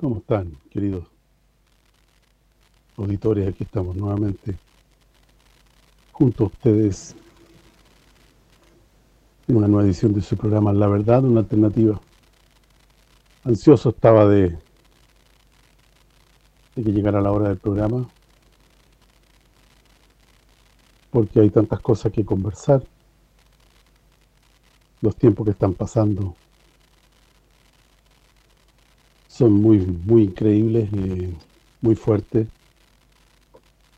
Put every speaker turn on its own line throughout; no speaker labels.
¿Cómo están, queridos auditores? Aquí estamos nuevamente junto a ustedes en una nueva edición de su programa La Verdad, una alternativa. Ansioso estaba de, de que llegara la hora del programa porque hay tantas cosas que conversar los tiempos que están pasando son muy muy increíbles, eh, muy fuertes.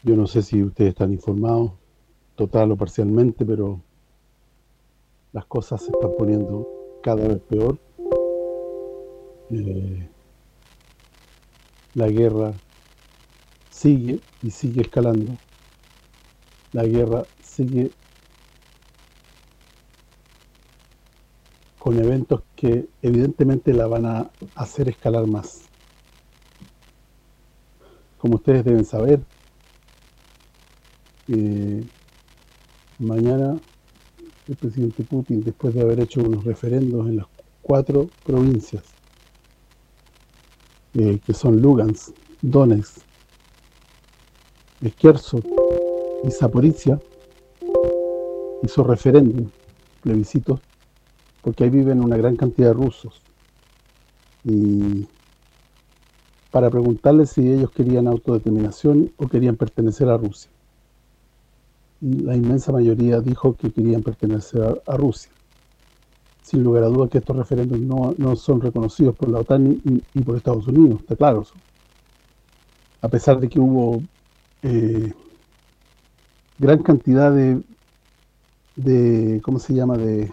Yo no sé si ustedes están informados, total o parcialmente, pero las cosas se están poniendo cada vez peor. Eh, la guerra sigue y sigue escalando. La guerra sigue con eventos que evidentemente la van a hacer escalar más. Como ustedes deben saber, eh, mañana el presidente Putin, después de haber hecho unos referendos en las cuatro provincias, eh, que son Lugansk, Donetsk, Esquerzo y Zaporizhia, hizo referéndum, plebiscitos, porque ahí viven una gran cantidad de rusos. Y para preguntarles si ellos querían autodeterminación o querían pertenecer a Rusia. La inmensa mayoría dijo que querían pertenecer a, Rusia. Sin lugar a dudas que estos referendos no, son reconocidos por la OTAN y, por Estados Unidos, está claro. A pesar de que hubo eh, gran cantidad de, de, ¿cómo se llama?, de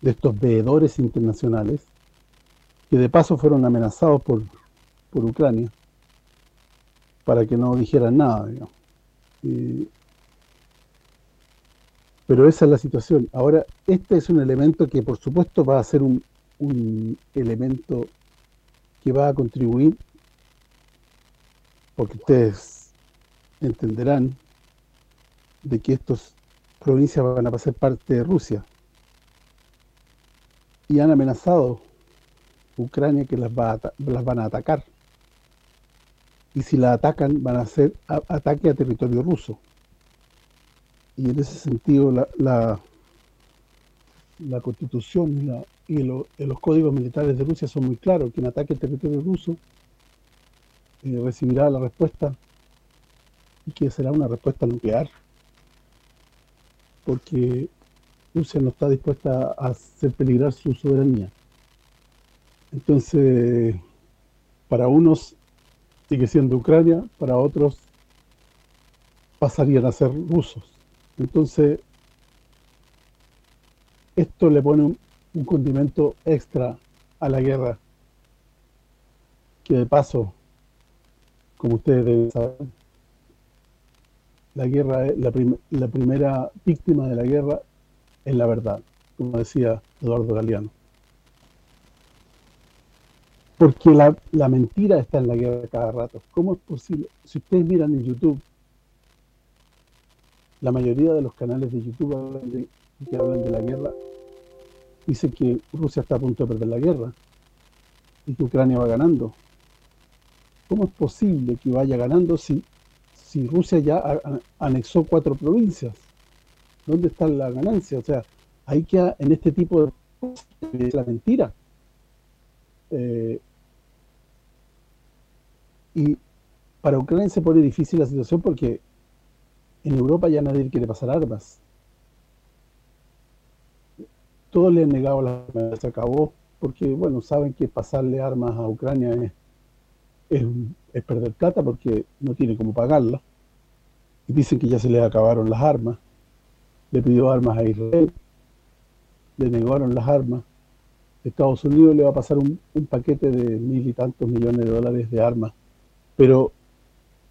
de estos veedores internacionales, que de paso fueron amenazados por, por Ucrania, para que no dijeran nada, pero esa es la situación. Ahora, este es un elemento que por supuesto va a ser un, un elemento que va a contribuir, porque ustedes entenderán de que estas provincias van a pasar parte de Rusia, y han amenazado Ucrania que las, va las van a atacar. Y si la atacan, van a hacer ataque a territorio ruso. Y en ese sentido, la, la, la Constitución y, los códigos militares de Rusia son muy claros. Quien ataque el territorio ruso eh, recibirá la respuesta y que será una respuesta nuclear. Porque Rusia no está dispuesta a hacer peligrar su soberanía. Entonces, para unos sigue siendo Ucrania, para otros pasarían a ser rusos. Entonces, esto le pone un, condimento extra a la guerra, que de paso, como ustedes deben saber, la guerra la, la primera víctima de la guerra es la verdad, como decía Eduardo Galeano. Porque la, mentira está en la guerra cada rato. ¿Cómo es posible? Si ustedes miran en YouTube, la mayoría de los canales de YouTube que hablan de la guerra dicen que Rusia está a punto de perder la guerra y que Ucrania va ganando. ¿Cómo es posible que vaya ganando si, si Rusia ya anexó cuatro provincias? ¿Dónde está la ganancia? O sea, hay que en este tipo de cosas es la mentira. Eh, y para Ucrania se pone difícil la situación porque en Europa ya nadie quiere pasar armas. Todos le han negado las armas, se acabó, porque, bueno, saben que pasarle armas a Ucrania es, es perder plata porque no tiene cómo pagarla. Y dicen que ya se les acabaron las armas le pidió armas a Israel, le negaron las armas. Estados Unidos le va a pasar un, paquete de mil y tantos millones de dólares de armas, pero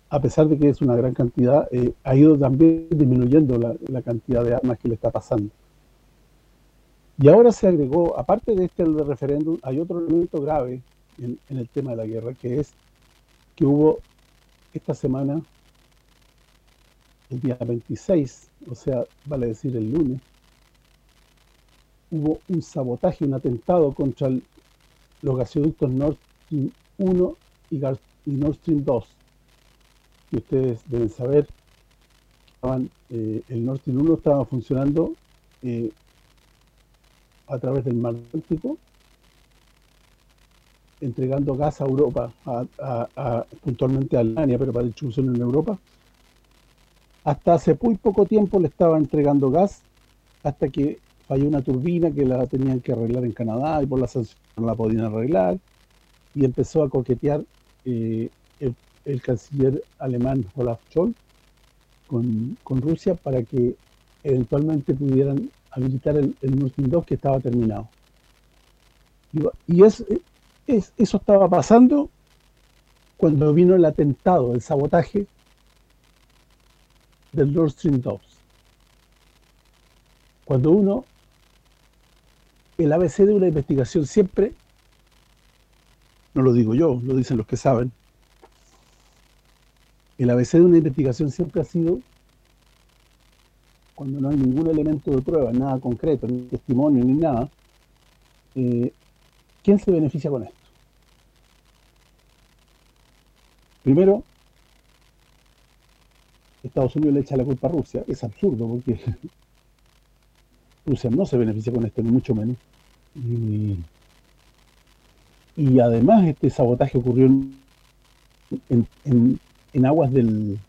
a pesar de que es una gran cantidad, eh, ha ido también disminuyendo la, cantidad de armas que le está pasando. Y ahora se agregó, aparte de este referéndum, hay otro elemento grave en el tema de la guerra, que es que hubo esta semana el día 26, o sea, vale decir el lunes, hubo un sabotaje, un atentado contra los gasoductos Nord 1 y, Nord Stream 2. Y ustedes deben saber, eh, el Nord Stream 1 estaba funcionando eh, a través del mar Báltico, entregando gas a Europa, puntualmente a Alemania, pero para distribución en Europa. Hasta hace muy poco tiempo le estaba entregando gas, hasta que falló una turbina que la tenían que arreglar en Canadá y por la sanción no la podían arreglar y empezó a coquetear eh, el, canciller alemán Olaf Scholz con, Rusia para que eventualmente pudieran habilitar el, el Nord Stream 2 que estaba terminado. Y, es, eso estaba pasando cuando vino el atentado, el sabotaje del Nord Stream 2. Cuando uno el ABC de una investigación siempre, no lo digo yo, lo dicen los que saben, el ABC de una investigación siempre ha sido cuando no hay ningún elemento de prueba, nada concreto, ni testimonio, ni nada, eh, ¿quién se beneficia con esto? Primero, Estados Unidos le echa la culpa a Rusia. Es absurdo porque Rusia no se beneficia con esto, ni mucho menos. Y, además este sabotaje ocurrió en, aguas del,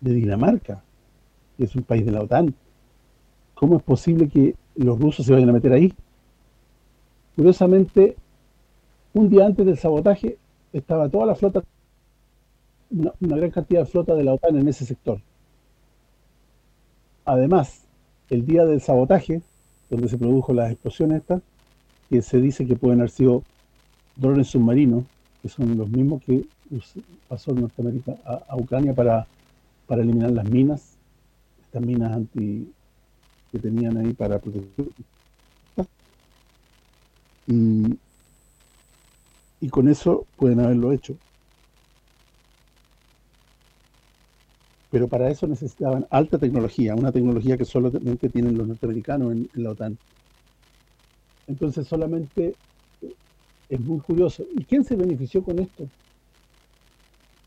de Dinamarca, que es un país de la OTAN. ¿Cómo es posible que los rusos se vayan a meter ahí? Curiosamente, un día antes del sabotaje estaba toda la flota, una, gran cantidad de flota de la OTAN en ese sector. Además, el día del sabotaje, donde se produjo las explosiones estas, se dice que pueden haber sido drones submarinos, que son los mismos que pasó Norteamérica a, Ucrania para, para eliminar las minas, estas minas anti que tenían ahí para protección. Y, y con eso pueden haberlo hecho. Pero para eso necesitaban alta tecnología, una tecnología que solamente tienen los norteamericanos en, la OTAN. Entonces solamente eh, es muy curioso. ¿Y quién se benefició con esto?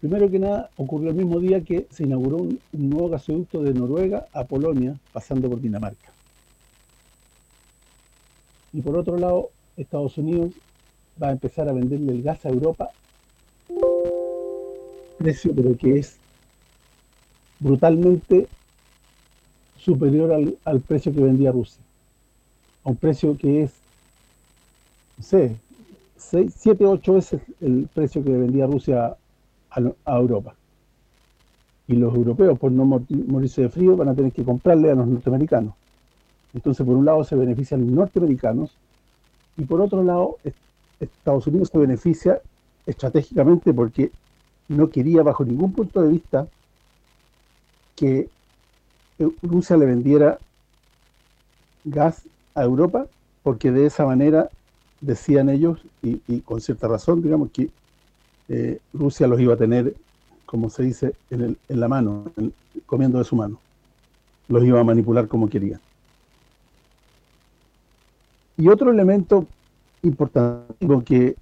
Primero que nada, ocurrió el mismo día que se inauguró un, nuevo gasoducto de Noruega a Polonia, pasando por Dinamarca. Y por otro lado, Estados Unidos va a empezar a venderle el gas a Europa, precio pero que es brutalmente superior al, precio que vendía Rusia. A un precio que es, no sé, 7, 8 veces el precio que vendía Rusia a, Europa. Y los europeos, por no morirse de frío, van a tener que comprarle a los norteamericanos. Entonces, por un lado se benefician los norteamericanos y por otro lado Estados Unidos se beneficia estratégicamente porque no quería bajo ningún punto de vista que Rusia le vendiera gas a Europa, porque de esa manera decían ellos, y, con cierta razón, digamos, que eh, Rusia los iba a tener, como se dice, en, la mano, comiendo de su mano. Los iba a manipular como querían. Y otro elemento importante que,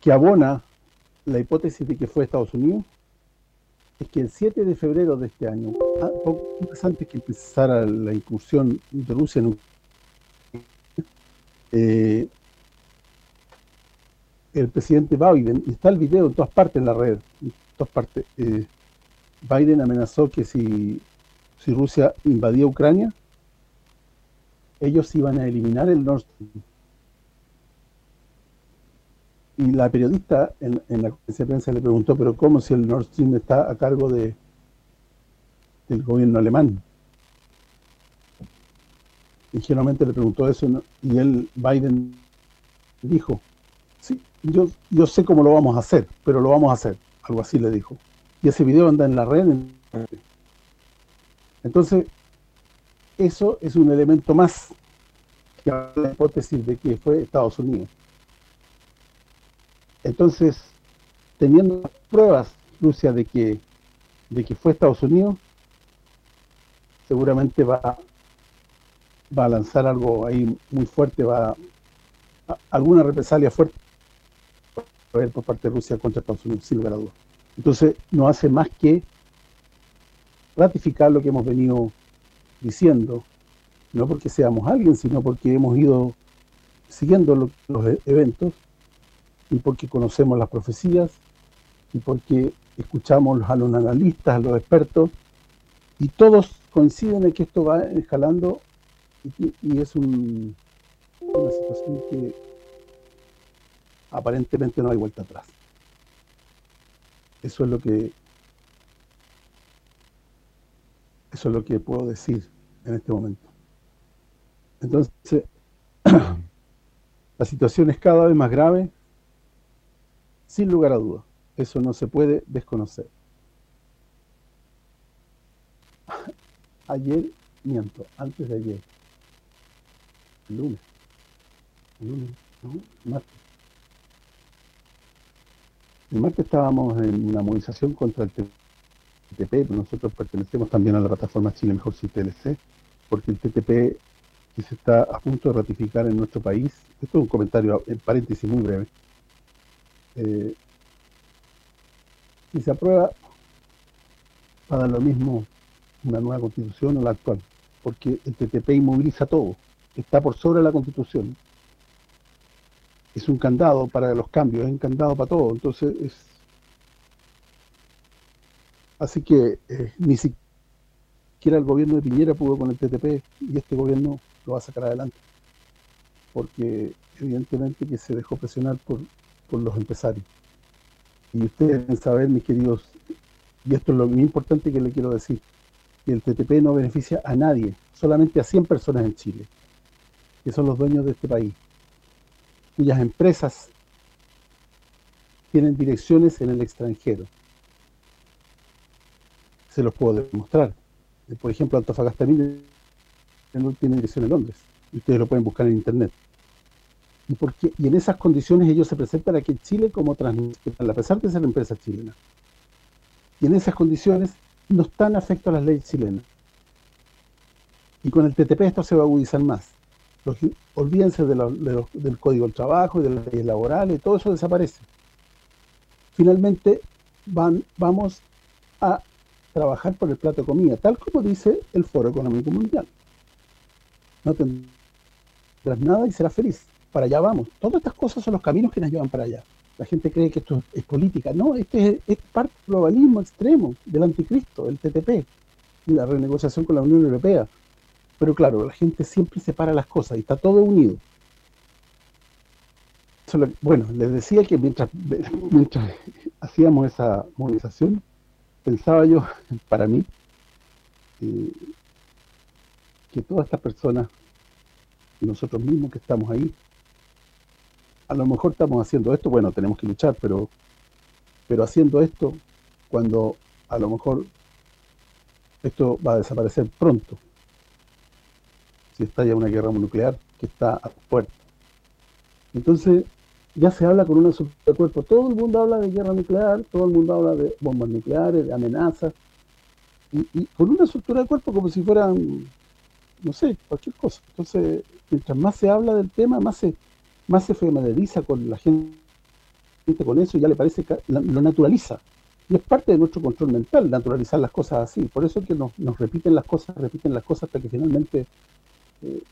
que abona la hipótesis de que fue Estados Unidos es que el 7 de febrero de este año, ah, poco antes que empezara la incursión de Rusia en eh, el presidente Biden, y está el video en todas partes en la red, en todas partes, eh, Biden amenazó que si, si Rusia invadía Ucrania, ellos iban a eliminar el Nord Stream y la periodista en, la conferencia de prensa le preguntó, pero ¿cómo si el Nord Stream está a cargo de del gobierno alemán? Ingenuamente le preguntó eso y él, Biden, dijo, sí, yo, yo sé cómo lo vamos a hacer, pero lo vamos a hacer, algo así le dijo. Y ese video anda en la red. Entonces, eso es un elemento más que la hipótesis de que fue Estados Unidos. Entonces, teniendo pruebas Rusia de que de que fue Estados Unidos, seguramente va va a lanzar algo ahí muy fuerte, va alguna represalia fuerte por parte de Rusia contra Estados Unidos, sin lugar a dudas. Entonces, no hace más que ratificar lo que hemos venido diciendo, no porque seamos alguien, sino porque hemos ido siguiendo los e-, eventos y porque conocemos las profecías y porque escuchamos a los analistas, a los expertos y todos coinciden en que esto va escalando y, es una situación que aparentemente no hay vuelta atrás. Eso es lo que eso es lo que puedo decir en este momento. Entonces, la situación es cada vez más grave, sin lugar a dudas. Eso no se puede desconocer. Ayer, miento, antes de ayer, el lunes, el lunes, ¿no? martes. El martes estábamos en una movilización contra el TTP, nosotros pertenecemos también a la plataforma Chile Mejor Si TLC, porque el TTP que se está a punto de ratificar en nuestro país, esto es un comentario en paréntesis muy breve, eh, si se aprueba va a dar lo mismo una nueva constitución o la actual, porque el TTP inmoviliza todo, está por sobre la constitución. Es un candado para los cambios, es un candado para todo, entonces es... Así que eh, ni siquiera el gobierno de Piñera pudo con el TTP y este gobierno lo va a sacar adelante. Porque evidentemente que se dejó presionar por, por los empresarios. Y ustedes deben saber, mis queridos, y esto es lo muy importante que le quiero decir, que el TTP no beneficia a nadie, solamente a 100 personas en Chile, que son los dueños de este país, cuyas empresas tienen direcciones en el extranjero. Se los puedo demostrar. Por ejemplo, Antofagasta Mineral tiene dirección en Londres, ustedes lo pueden buscar en internet y en esas condiciones ellos se presentan aquí en Chile como transnacional, a pesar de ser empresa chilena. Y en esas condiciones no están afectos a las leyes chilenas. Y con el TTP esto se va a agudizar más. olvídense del Código del Trabajo y de las leyes laborales, todo eso desaparece. Finalmente van vamos a trabajar por el plato de comida, tal como dice el Foro Económico Mundial. No tendrás nada y serás feliz para allá vamos. Todas estas cosas son los caminos que nos llevan para allá. La gente cree que esto es política. No, este es, parte del globalismo extremo, del anticristo, el TTP, y la renegociación con la Unión Europea. Pero claro, la gente siempre separa las cosas y está todo unido. bueno, les decía que mientras, mientras hacíamos esa movilización, pensaba yo, para mí, eh, que todas estas personas, nosotros mismos que estamos ahí, a lo mejor estamos haciendo esto, bueno, tenemos que luchar, pero pero haciendo esto, cuando a lo mejor esto va a desaparecer pronto, si estalla una guerra nuclear que está a puerta. Entonces, ya se habla con una cuerpo. Todo el mundo habla de guerra nuclear, todo el mundo habla de bombas nucleares, de amenazas, y con una estructura de cuerpo como si fueran, no sé, cualquier cosa. Entonces, mientras más se habla del tema, más se más se familiariza con la gente con eso y ya le parece que lo naturaliza. Y es parte de nuestro control mental, naturalizar las cosas así. Por eso es que nos, repiten las cosas, repiten las cosas hasta que finalmente eh,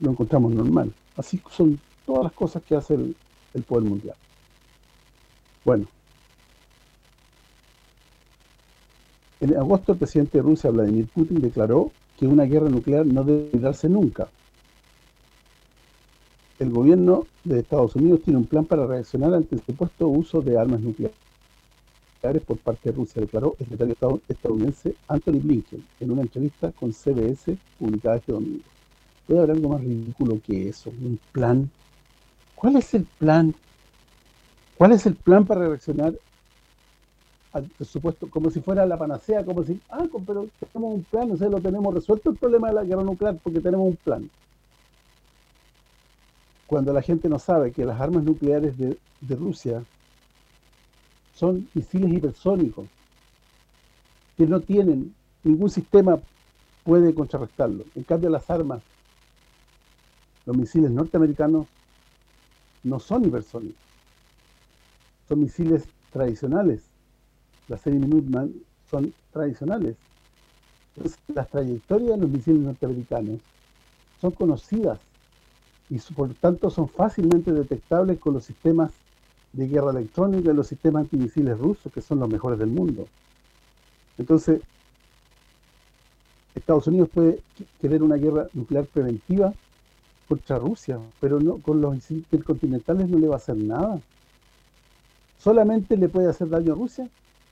lo encontramos normal. Así son todas las cosas que hace el, el poder mundial. Bueno. En agosto el presidente de Rusia, Vladimir Putin, declaró que una guerra nuclear no debe darse nunca, el gobierno de Estados Unidos tiene un plan para reaccionar ante el supuesto uso de armas nucleares por parte de Rusia, declaró el secretario de Estado estadounidense Anthony Blinken en una entrevista con CBS publicada este domingo. ¿Puede haber algo más ridículo que eso? ¿Un plan? ¿Cuál es el plan? ¿Cuál es el plan para reaccionar al supuesto, como si fuera la panacea, como si, ah, pero tenemos un plan, o sea, lo tenemos resuelto el problema de la guerra nuclear porque tenemos un plan cuando la gente no sabe que las armas nucleares de, Rusia son misiles hipersónicos, que no tienen, ningún sistema puede contrarrestarlo. En cambio las armas, los misiles norteamericanos, no son hipersónicos. son misiles tradicionales. La serie Minuteman son tradicionales. Entonces, las trayectorias de los misiles norteamericanos son conocidas y por tanto son fácilmente detectables con los sistemas de guerra electrónica y los sistemas antimisiles rusos, que son los mejores del mundo. Entonces, Estados Unidos puede querer una guerra nuclear preventiva contra Rusia, pero no con los intercontinentales no le va a hacer nada. Solamente le puede hacer daño a Rusia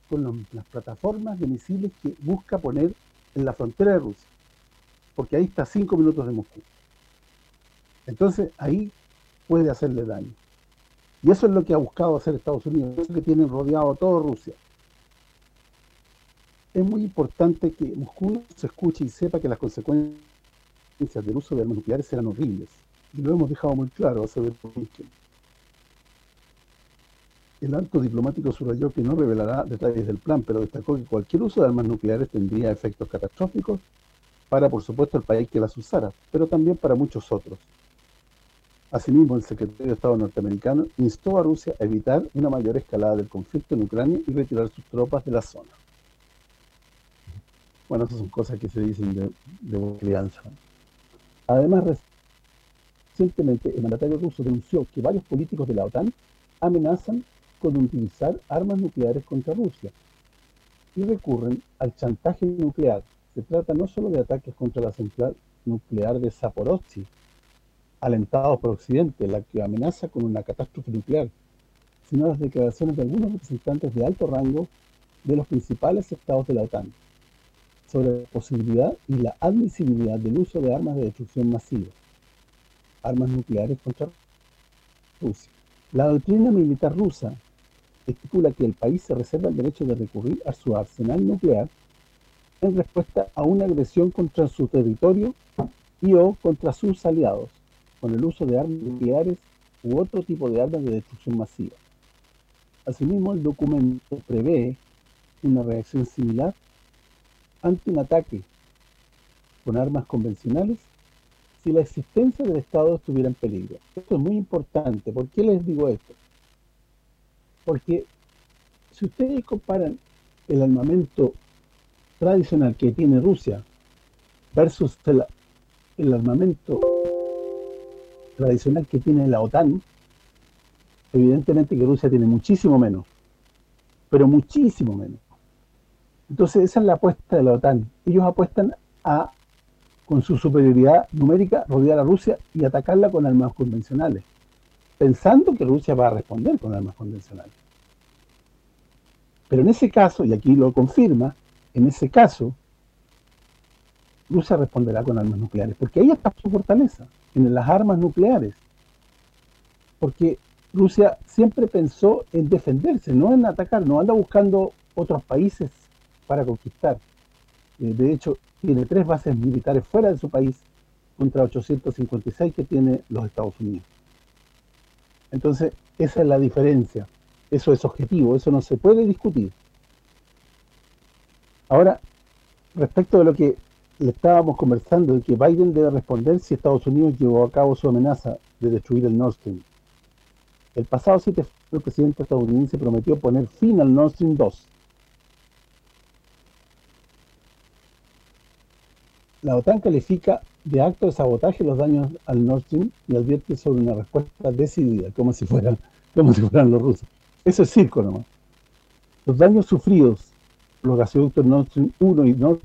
con las plataformas de misiles que busca poner en la frontera de Rusia. Porque ahí está a cinco minutos de Moscú. Entonces, ahí puede hacerle daño. Y eso es lo que ha buscado hacer Estados Unidos, eso que tienen rodeado a toda Rusia es muy importante que Moscú se escuche y sepa que las consecuencias del uso de armas nucleares serán horribles. Y lo hemos dejado muy claro hace El alto diplomático subrayó que no revelará detalles del plan, pero destacó que cualquier uso de armas nucleares tendría efectos catastróficos para, por supuesto, el país que las usara, pero también para muchos otros. Asimismo, el secretario de Estado norteamericano instó a Rusia a evitar una mayor escalada del conflicto en Ucrania y retirar sus tropas de la zona. Bueno, esas son cosas que se dicen de, de crianza. Además, recientemente el mandatario ruso denunció que varios políticos de la OTAN amenazan con utilizar armas nucleares contra Rusia y recurren al chantaje nuclear. Se trata no solo de ataques contra la central nuclear de Zaporozhye, alentados por Occidente, la que amenaza con una catástrofe nuclear, sino las declaraciones de algunos representantes de alto rango de los principales estados de la OTAN sobre la posibilidad y la admisibilidad del uso de armas de destrucción masiva, armas nucleares contra Rusia. La doctrina militar rusa estipula que el país se reserva el derecho de recurrir a su arsenal nuclear en respuesta a una agresión contra su territorio y o contra sus aliados, con el uso de armas nucleares u otro tipo de armas de destrucción masiva. Asimismo, el documento prevé una reacción similar ante un ataque con armas convencionales si la existencia del Estado estuviera en peligro. Esto es muy importante. ¿Por qué les digo esto? Porque si ustedes comparan el armamento tradicional que tiene Rusia versus el, armamento tradicional que tiene la OTAN, evidentemente que Rusia tiene muchísimo menos, pero muchísimo menos. Entonces esa es la apuesta de la OTAN. Ellos apuestan a, con su superioridad numérica, rodear a Rusia y atacarla con armas convencionales, pensando que Rusia va a responder con armas convencionales. Pero en ese caso, y aquí lo confirma, en ese caso, Rusia responderá con armas nucleares, porque ahí está su fortaleza, en las armas nucleares. Porque Rusia siempre pensó en defenderse, no en atacar, no anda buscando otros países para conquistar. Eh, de hecho, tiene tres bases militares fuera de su país contra 856 que tiene los Estados Unidos. Entonces, esa es la diferencia. Eso es objetivo, eso no se puede discutir. Ahora, respecto de lo que le estábamos conversando, de que Biden debe responder si Estados Unidos llevó a cabo su amenaza de destruir el Nord Stream. El pasado 7 el presidente estadounidense prometió poner fin al Nord Stream 2 La OTAN califica de acto de sabotaje los daños al Nord Stream y advierte sobre una respuesta decidida, como si fueran, como si fueran los rusos. Eso es circo nomás. Los daños sufridos los gasoductos Nord Stream 1 y Nord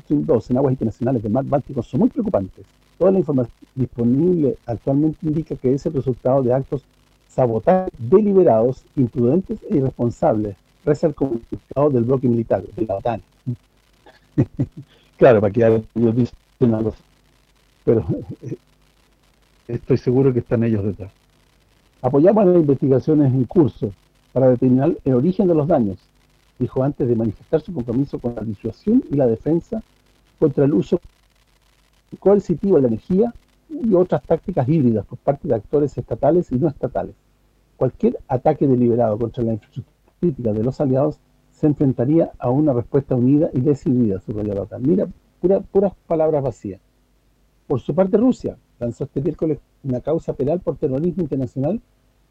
Stream 2 en aguas internacionales del mar Báltico son muy preocupantes. Toda la información disponible actualmente indica que es el resultado de actos sabotaje deliberados, imprudentes e irresponsables, reza el comunicado del bloque militar, de la OTAN. Claro, para que ellos dicen algo Pero eh, estoy seguro que están ellos detrás. Apoyamos las investigaciones en curso para determinar el origen de los daños, dijo antes de manifestar su compromiso con la disuasión y la defensa contra el uso coercitivo de la energía y otras tácticas híbridas por parte de actores estatales y no estatales. Cualquier ataque deliberado contra la infraestructura de los aliados se enfrentaría a una respuesta unida y decidida, subrayó la OTAN. Mira, puras palabras vacías. Por su parte, Rusia lanzó este miércoles una causa penal por terrorismo internacional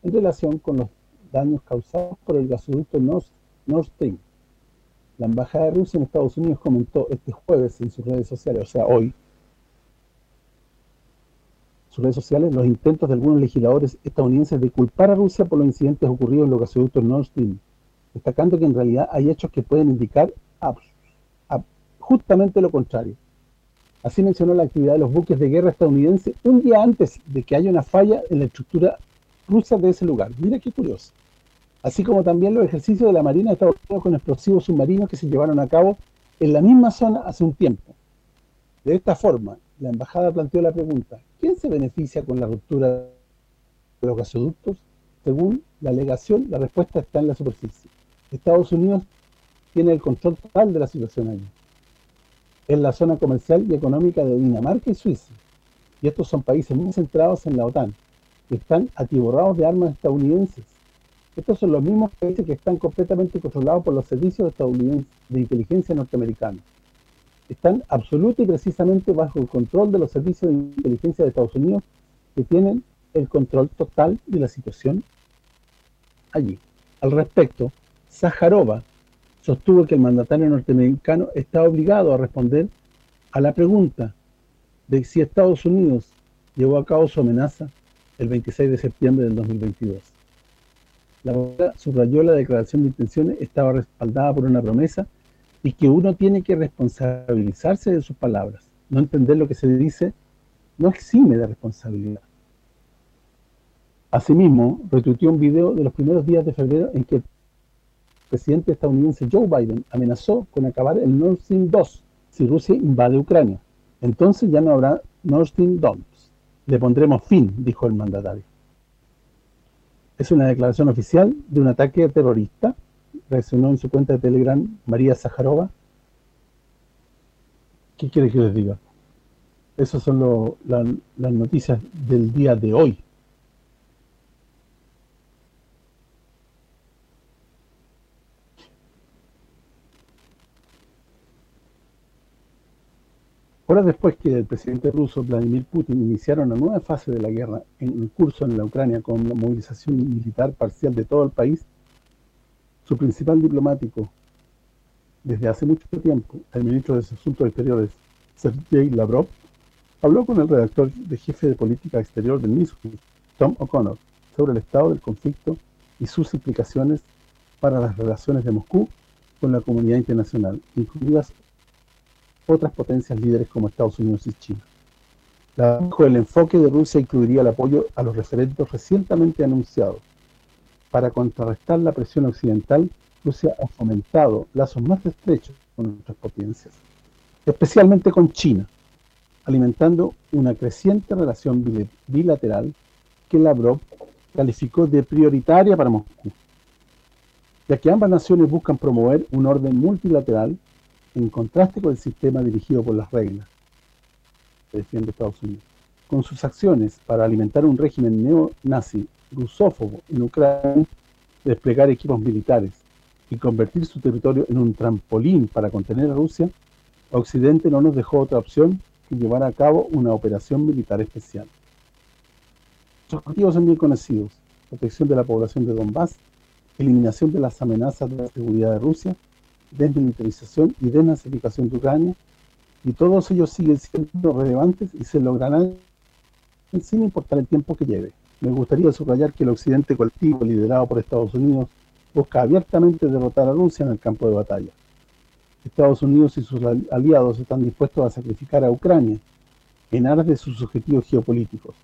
en relación con los daños causados por el gasoducto Nord, Stream. La Embajada de Rusia en Estados Unidos comentó este jueves en sus redes sociales, o sea, hoy, sus redes sociales, los intentos de algunos legisladores estadounidenses de culpar a Rusia por los incidentes ocurridos en los gasoductos Nord Stream, destacando que en realidad hay hechos que pueden indicar justamente lo contrario. Así mencionó la actividad de los buques de guerra estadounidenses un día antes de que haya una falla en la estructura rusa de ese lugar. Mira qué curioso. Así como también los ejercicios de la Marina de Estados Unidos con explosivos submarinos que se llevaron a cabo en la misma zona hace un tiempo. De esta forma, la embajada planteó la pregunta, ¿quién se beneficia con la ruptura de los gasoductos? Según la alegación, la respuesta está en la superficie. Estados Unidos tiene el control total de la situación allí en la zona comercial y económica de Dinamarca y Suiza. Y estos son países muy centrados en la OTAN, que están atiborrados de armas estadounidenses. Estos son los mismos países que están completamente controlados por los servicios estadounidenses de inteligencia norteamericanos. Están absoluta y precisamente bajo el control de los servicios de inteligencia de Estados Unidos que tienen el control total de la situación allí. Al respecto, Zaharova, sostuvo que el mandatario norteamericano está obligado a responder a la pregunta de si Estados Unidos llevó a cabo su amenaza el 26 de septiembre del 2022. La subrayó la declaración de intenciones estaba respaldada por una promesa y que uno tiene que responsabilizarse de sus palabras. No entender lo que se dice no exime de responsabilidad. Asimismo, retuiteó un video de los primeros días de febrero en que presidente estadounidense Joe Biden amenazó con acabar el Nord Stream 2 si Rusia invade Ucrania. Entonces ya no habrá Nord Stream 2. Le pondremos fin, dijo el mandatario. Es una declaración oficial de un ataque terrorista, reaccionó en su cuenta de Telegram María Zaharova. ¿Qué quiere que les diga? Esas son las noticias del día de hoy. Horas después que el presidente ruso Vladimir Putin iniciara una nueva fase de la guerra en curso en la Ucrania con la movilización militar parcial de todo el país, su principal diplomático desde hace mucho tiempo, el ministro de Asuntos Exteriores, Sergei Lavrov, habló con el redactor de jefe de política exterior del Newsweek, Tom O'Connor, sobre el estado del conflicto y sus implicaciones para las relaciones de Moscú con la comunidad internacional, incluidas otras potencias líderes como Estados Unidos y China. el enfoque de Rusia incluiría el apoyo a los referendos recientemente anunciados. Para contrarrestar la presión occidental, Rusia ha fomentado lazos más estrechos con otras potencias, especialmente con China, alimentando una creciente relación bilateral que Lavrov calificó de prioritaria para Moscú, ya que ambas naciones buscan promover un orden multilateral en contraste con el sistema dirigido por las reglas que defiende Estados Unidos. Con sus acciones para alimentar un régimen neo-nazi rusófobo en Ucrania, desplegar equipos militares y convertir su territorio en un trampolín para contener a Rusia, Occidente no nos dejó otra opción que llevar a cabo una operación militar especial. Sus objetivos son bien conocidos, protección de la población de Donbass, eliminación de las amenazas de la seguridad de Rusia desmilitarización y desnazificación de Ucrania, y todos ellos siguen siendo relevantes y se lograrán sin importar el tiempo que lleve. Me gustaría subrayar que el occidente colectivo liderado por Estados Unidos busca abiertamente derrotar a Rusia en el campo de batalla. Estados Unidos y sus aliados están dispuestos a sacrificar a Ucrania en aras de sus objetivos geopolíticos.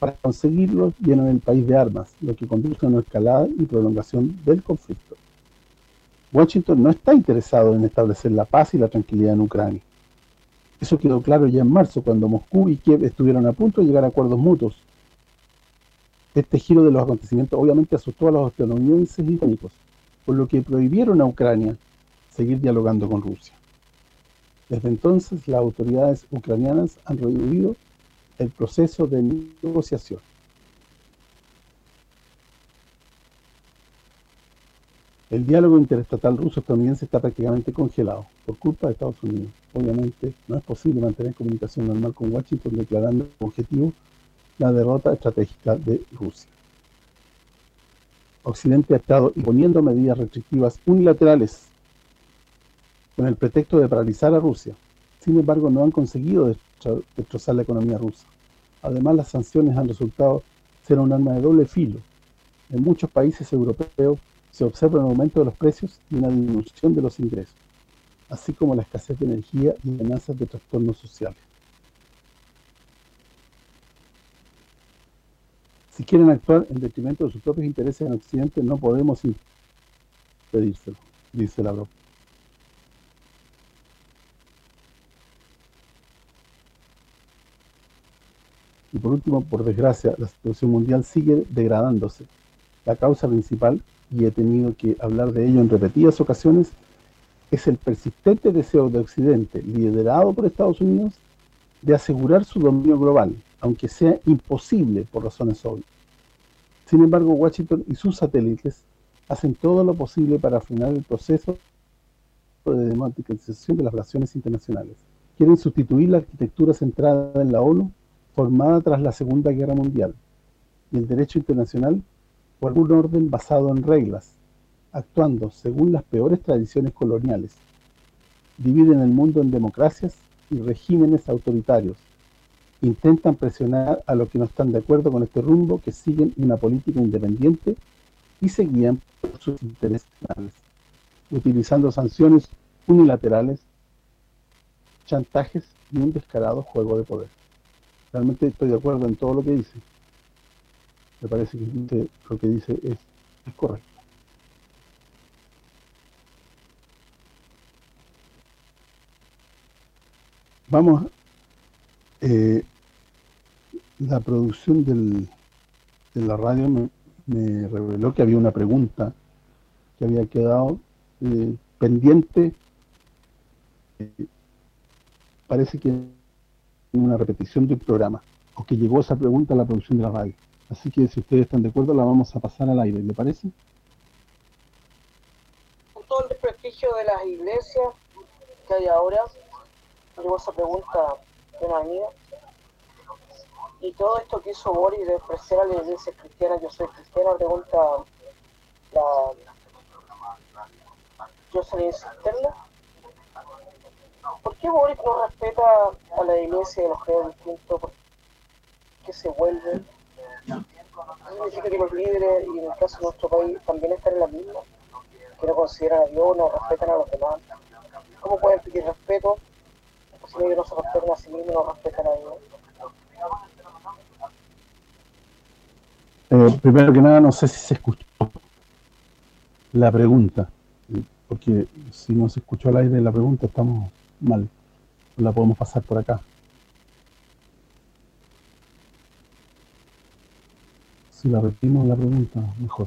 Para conseguirlo, llenan el país de armas, lo que conduce a una escalada y prolongación del conflicto. Washington no está interesado en establecer la paz y la tranquilidad en Ucrania. Eso quedó claro ya en marzo, cuando Moscú y Kiev estuvieron a punto de llegar a acuerdos mutuos. Este giro de los acontecimientos obviamente asustó a los estadounidenses y británicos, por lo que prohibieron a Ucrania seguir dialogando con Rusia. Desde entonces, las autoridades ucranianas han revivido el proceso de negociación. El diálogo interestatal ruso-estadounidense está prácticamente congelado por culpa de Estados Unidos. Obviamente no es posible mantener comunicación normal con Washington declarando como objetivo la derrota estratégica de Rusia. Occidente ha estado imponiendo medidas restrictivas unilaterales con el pretexto de paralizar a Rusia. Sin embargo, no han conseguido destrozar la economía rusa. Además, las sanciones han resultado ser un arma de doble filo. En muchos países europeos se observa un aumento de los precios y una disminución de los ingresos, así como la escasez de energía y amenazas de trastornos sociales. Si quieren actuar en detrimento de sus propios intereses en Occidente, no podemos impedírselo, dice Lavrov. Y por último, por desgracia, la situación mundial sigue degradándose. La causa principal, y he tenido que hablar de ello en repetidas ocasiones, es el persistente deseo de Occidente, liderado por Estados Unidos, de asegurar su dominio global, aunque sea imposible por razones obvias. Sin embargo, Washington y sus satélites hacen todo lo posible para frenar el proceso de democratización de las relaciones internacionales. Quieren sustituir la arquitectura centrada en la ONU formada tras la Segunda Guerra Mundial y el derecho internacional por un orden basado en reglas, actuando según las peores tradiciones coloniales. Dividen el mundo en democracias y regímenes autoritarios. Intentan presionar a los que no están de acuerdo con este rumbo, que siguen una política independiente y se guían por sus intereses nacionales, utilizando sanciones unilaterales, chantajes y un descarado juego de poder realmente estoy de acuerdo en todo lo que dice. Me parece que lo que dice es, correcto. Vamos, eh, la producción del, de la radio me, reveló que había una pregunta que había quedado eh, pendiente. Parece que una repetición del programa, o que llegó esa pregunta a la producción de la radio. Así que si ustedes están de acuerdo, la vamos a pasar al aire, ¿le parece?
Con todo el desprestigio de las iglesias que hay ahora, llegó esa pregunta de una amiga, y todo esto que hizo Boris de despreciar a la iglesia cristiana, yo soy cristiana, pregunta la Jocelyn Cisterna, ¿Por qué Boris no respeta a la iglesia y a los credos distintos? ¿Por se Significa que los líderes, y en el caso de nuestro país, también están en la misma, que no consideran a Dios, no respetan a los demás. ¿Cómo pueden pedir respeto si ellos no se respetan a sí mismos, no respetan a Dios?
Eh, primero que nada, no sé si se escuchó la pregunta, porque si no se escuchó al aire la pregunta, estamos mal. La podemos pasar por acá. Si la repetimos la pregunta, mejor.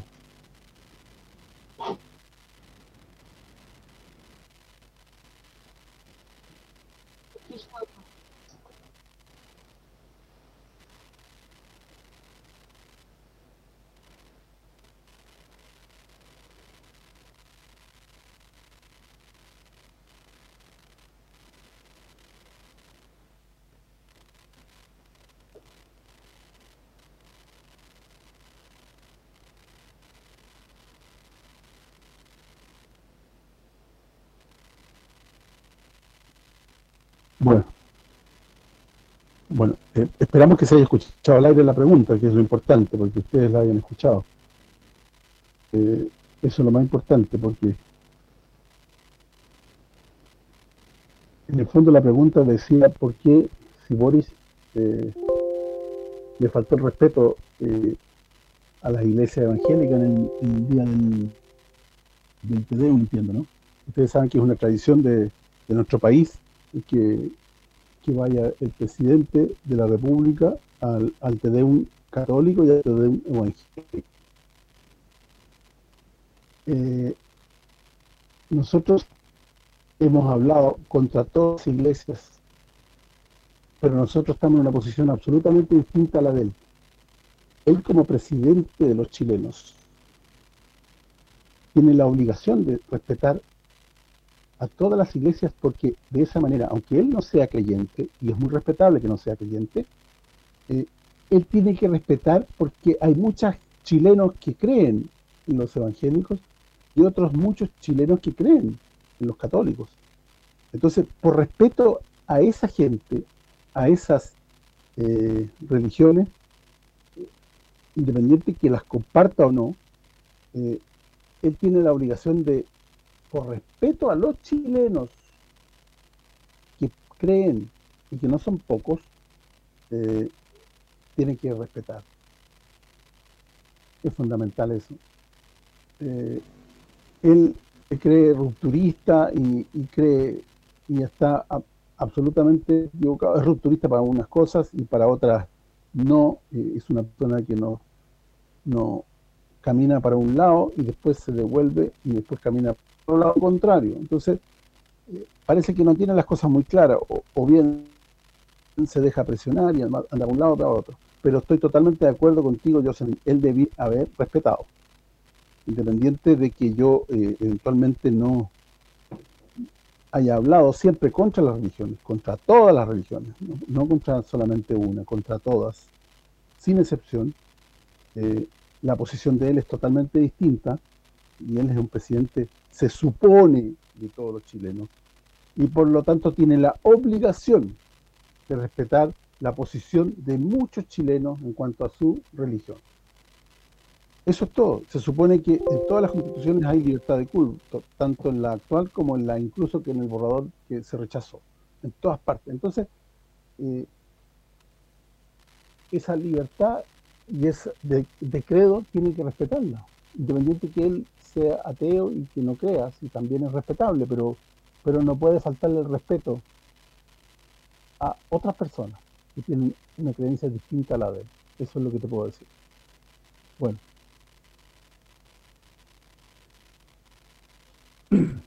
Bueno. Bueno, eh, esperamos que se haya escuchado al aire la pregunta, que es lo importante, porque ustedes la hayan escuchado. Eh, eso es lo más importante, porque en el fondo la pregunta decía por qué si Boris eh, le faltó el respeto a la iglesia evangélica en el, día del, del entiendo, ¿no? Ustedes saben que es una tradición de, de nuestro país que, vaya el presidente de la República al, al Tedeum católico y al Tedeum evangélico. Eh, nosotros hemos hablado contra todas las iglesias, pero nosotros estamos en una posición absolutamente distinta a la de él. Él como presidente de los chilenos tiene la obligación de respetar a todas las iglesias porque de esa manera, aunque él no sea creyente, y es muy respetable que no sea creyente, eh, él tiene que respetar porque hay muchos chilenos que creen en los evangélicos y otros muchos chilenos que creen en los católicos. Entonces, por respeto a esa gente, a esas eh, religiones, independiente que las comparta o no, eh, él tiene la obligación de, por respeto a los chilenos que creen y que no son pocos, eh, tienen que respetar. Es fundamental eso. Eh, él cree rupturista y, cree y está absolutamente equivocado. Es rupturista para unas cosas y para otras no. es una persona que no camina para un lado y después se devuelve y después camina por el lado contrario. Entonces, eh, parece que no tiene las cosas muy claras, o, bien se deja presionar y anda de un lado para otro. Pero estoy totalmente de acuerdo contigo, José, él debía haber respetado. Independiente de que yo eh, eventualmente no haya hablado siempre contra las religiones, contra todas las religiones, no, contra solamente una, contra todas, sin excepción, eh, la posición de él es totalmente distinta y él es un presidente, se supone, de todos los chilenos y por lo tanto tiene la obligación de respetar la posición de muchos chilenos en cuanto a su religión. Eso es todo. Se supone que en todas las constituciones hay libertad de culto, tanto en la actual como en la incluso que en el borrador que se rechazó, en todas partes. Entonces, eh, esa libertad y es de, credo tiene que respetarla independiente que él sea ateo y que no crea si también es respetable pero pero no puede faltarle el respeto a otras personas que tienen una creencia distinta a la de él. Eso es lo que te puedo decir. Bueno.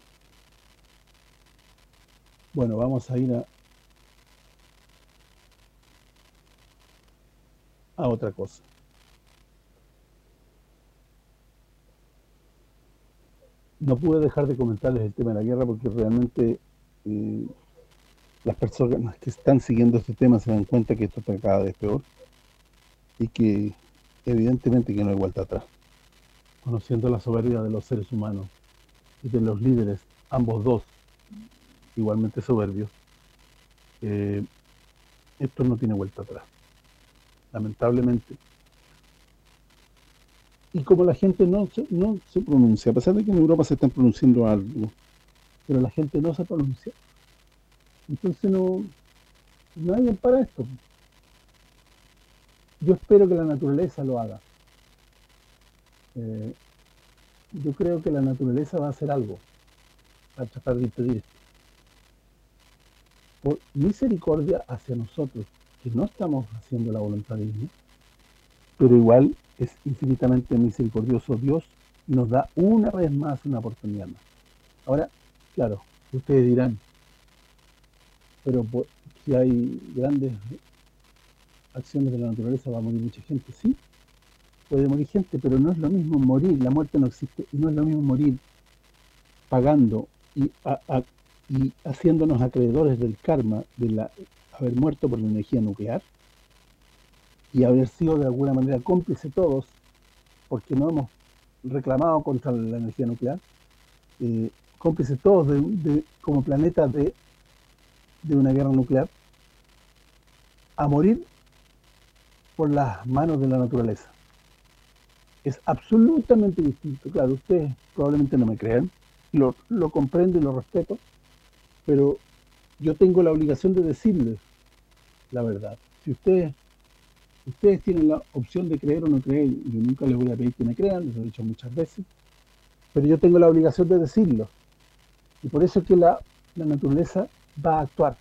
Bueno vamos a ir a a otra cosa no pude dejar de comentarles el tema de la guerra porque realmente eh, las personas que están siguiendo este tema se dan cuenta que esto está cada vez peor y que evidentemente que no hay vuelta atrás. Conociendo la soberbia de los seres humanos y de los líderes, ambos dos, igualmente soberbios, eh, esto no tiene vuelta atrás. Lamentablemente, y como la gente no se, no se pronuncia, a pesar de que en Europa se están pronunciando algo, pero la gente no se pronuncia, entonces no, no hay para esto. Yo espero que la naturaleza lo haga. Eh, yo creo que la naturaleza va a hacer algo para tratar de impedir esto. Por misericordia hacia nosotros, que no estamos haciendo la voluntad de Dios, pero igual es infinitamente misericordioso Dios y nos da una vez más una oportunidad más. Ahora, claro, ustedes dirán, pero si hay grandes acciones de la naturaleza va a morir mucha gente, sí, puede morir gente, pero no es lo mismo morir, la muerte no existe, y no es lo mismo morir pagando y, y haciéndonos acreedores del karma de la, haber muerto por la energía nuclear, y haber sido de alguna manera cómplice todos, porque no hemos reclamado contra la energía nuclear, eh, cómplices todos de, como planeta de, de una guerra nuclear, a morir por las manos de la naturaleza. Es absolutamente distinto. Claro, ustedes probablemente no me crean, lo, lo comprendo y lo respeto, pero yo tengo la obligación de decirles la verdad. Si ustedes Ustedes tienen la opción de creer o no creer, yo nunca les voy a pedir que me crean, les lo he dicho muchas veces, pero yo tengo la obligación de decirlo. Y por eso es que la, la naturaleza va a actuar,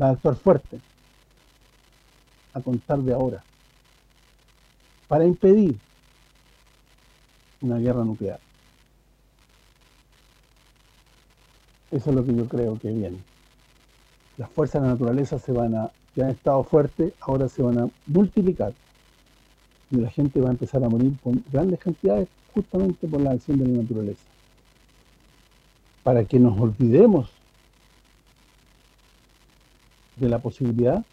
va a actuar fuerte, a contar de ahora, para impedir una guerra nuclear. Eso es lo que yo creo que viene. Las fuerzas de la naturaleza se van a que han estado fuertes, ahora se van a multiplicar. Y la gente va a empezar a morir con grandes cantidades justamente por la acción de la naturaleza. Para que nos olvidemos de la posibilidad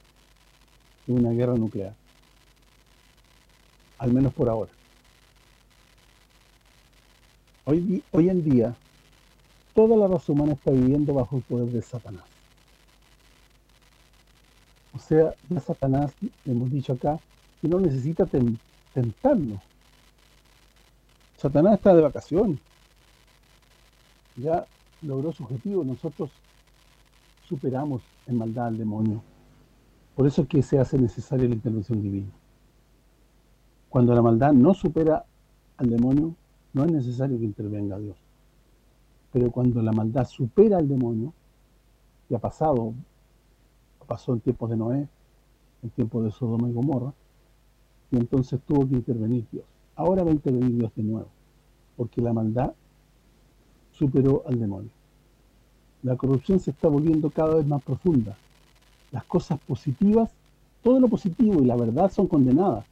de una guerra nuclear. Al menos por ahora. Hoy, hoy en día, toda la raza humana está viviendo bajo el poder de Satanás. O sea, ya Satanás, hemos dicho acá, que no necesita tentarnos. Satanás está de vacaciones. Ya logró su objetivo. Nosotros superamos en maldad al demonio. Por eso es que se hace necesaria la intervención divina. Cuando la maldad no supera al demonio, no es necesario que intervenga Dios. Pero cuando la maldad supera al demonio, y ha pasado, pasó en tiempos de Noé, en tiempos de Sodoma y Gomorra, y entonces tuvo que intervenir Dios. Ahora va a intervenir Dios de nuevo, porque la maldad superó al demonio. La corrupción se está volviendo cada vez más profunda. Las cosas positivas, todo lo positivo y la verdad son condenadas.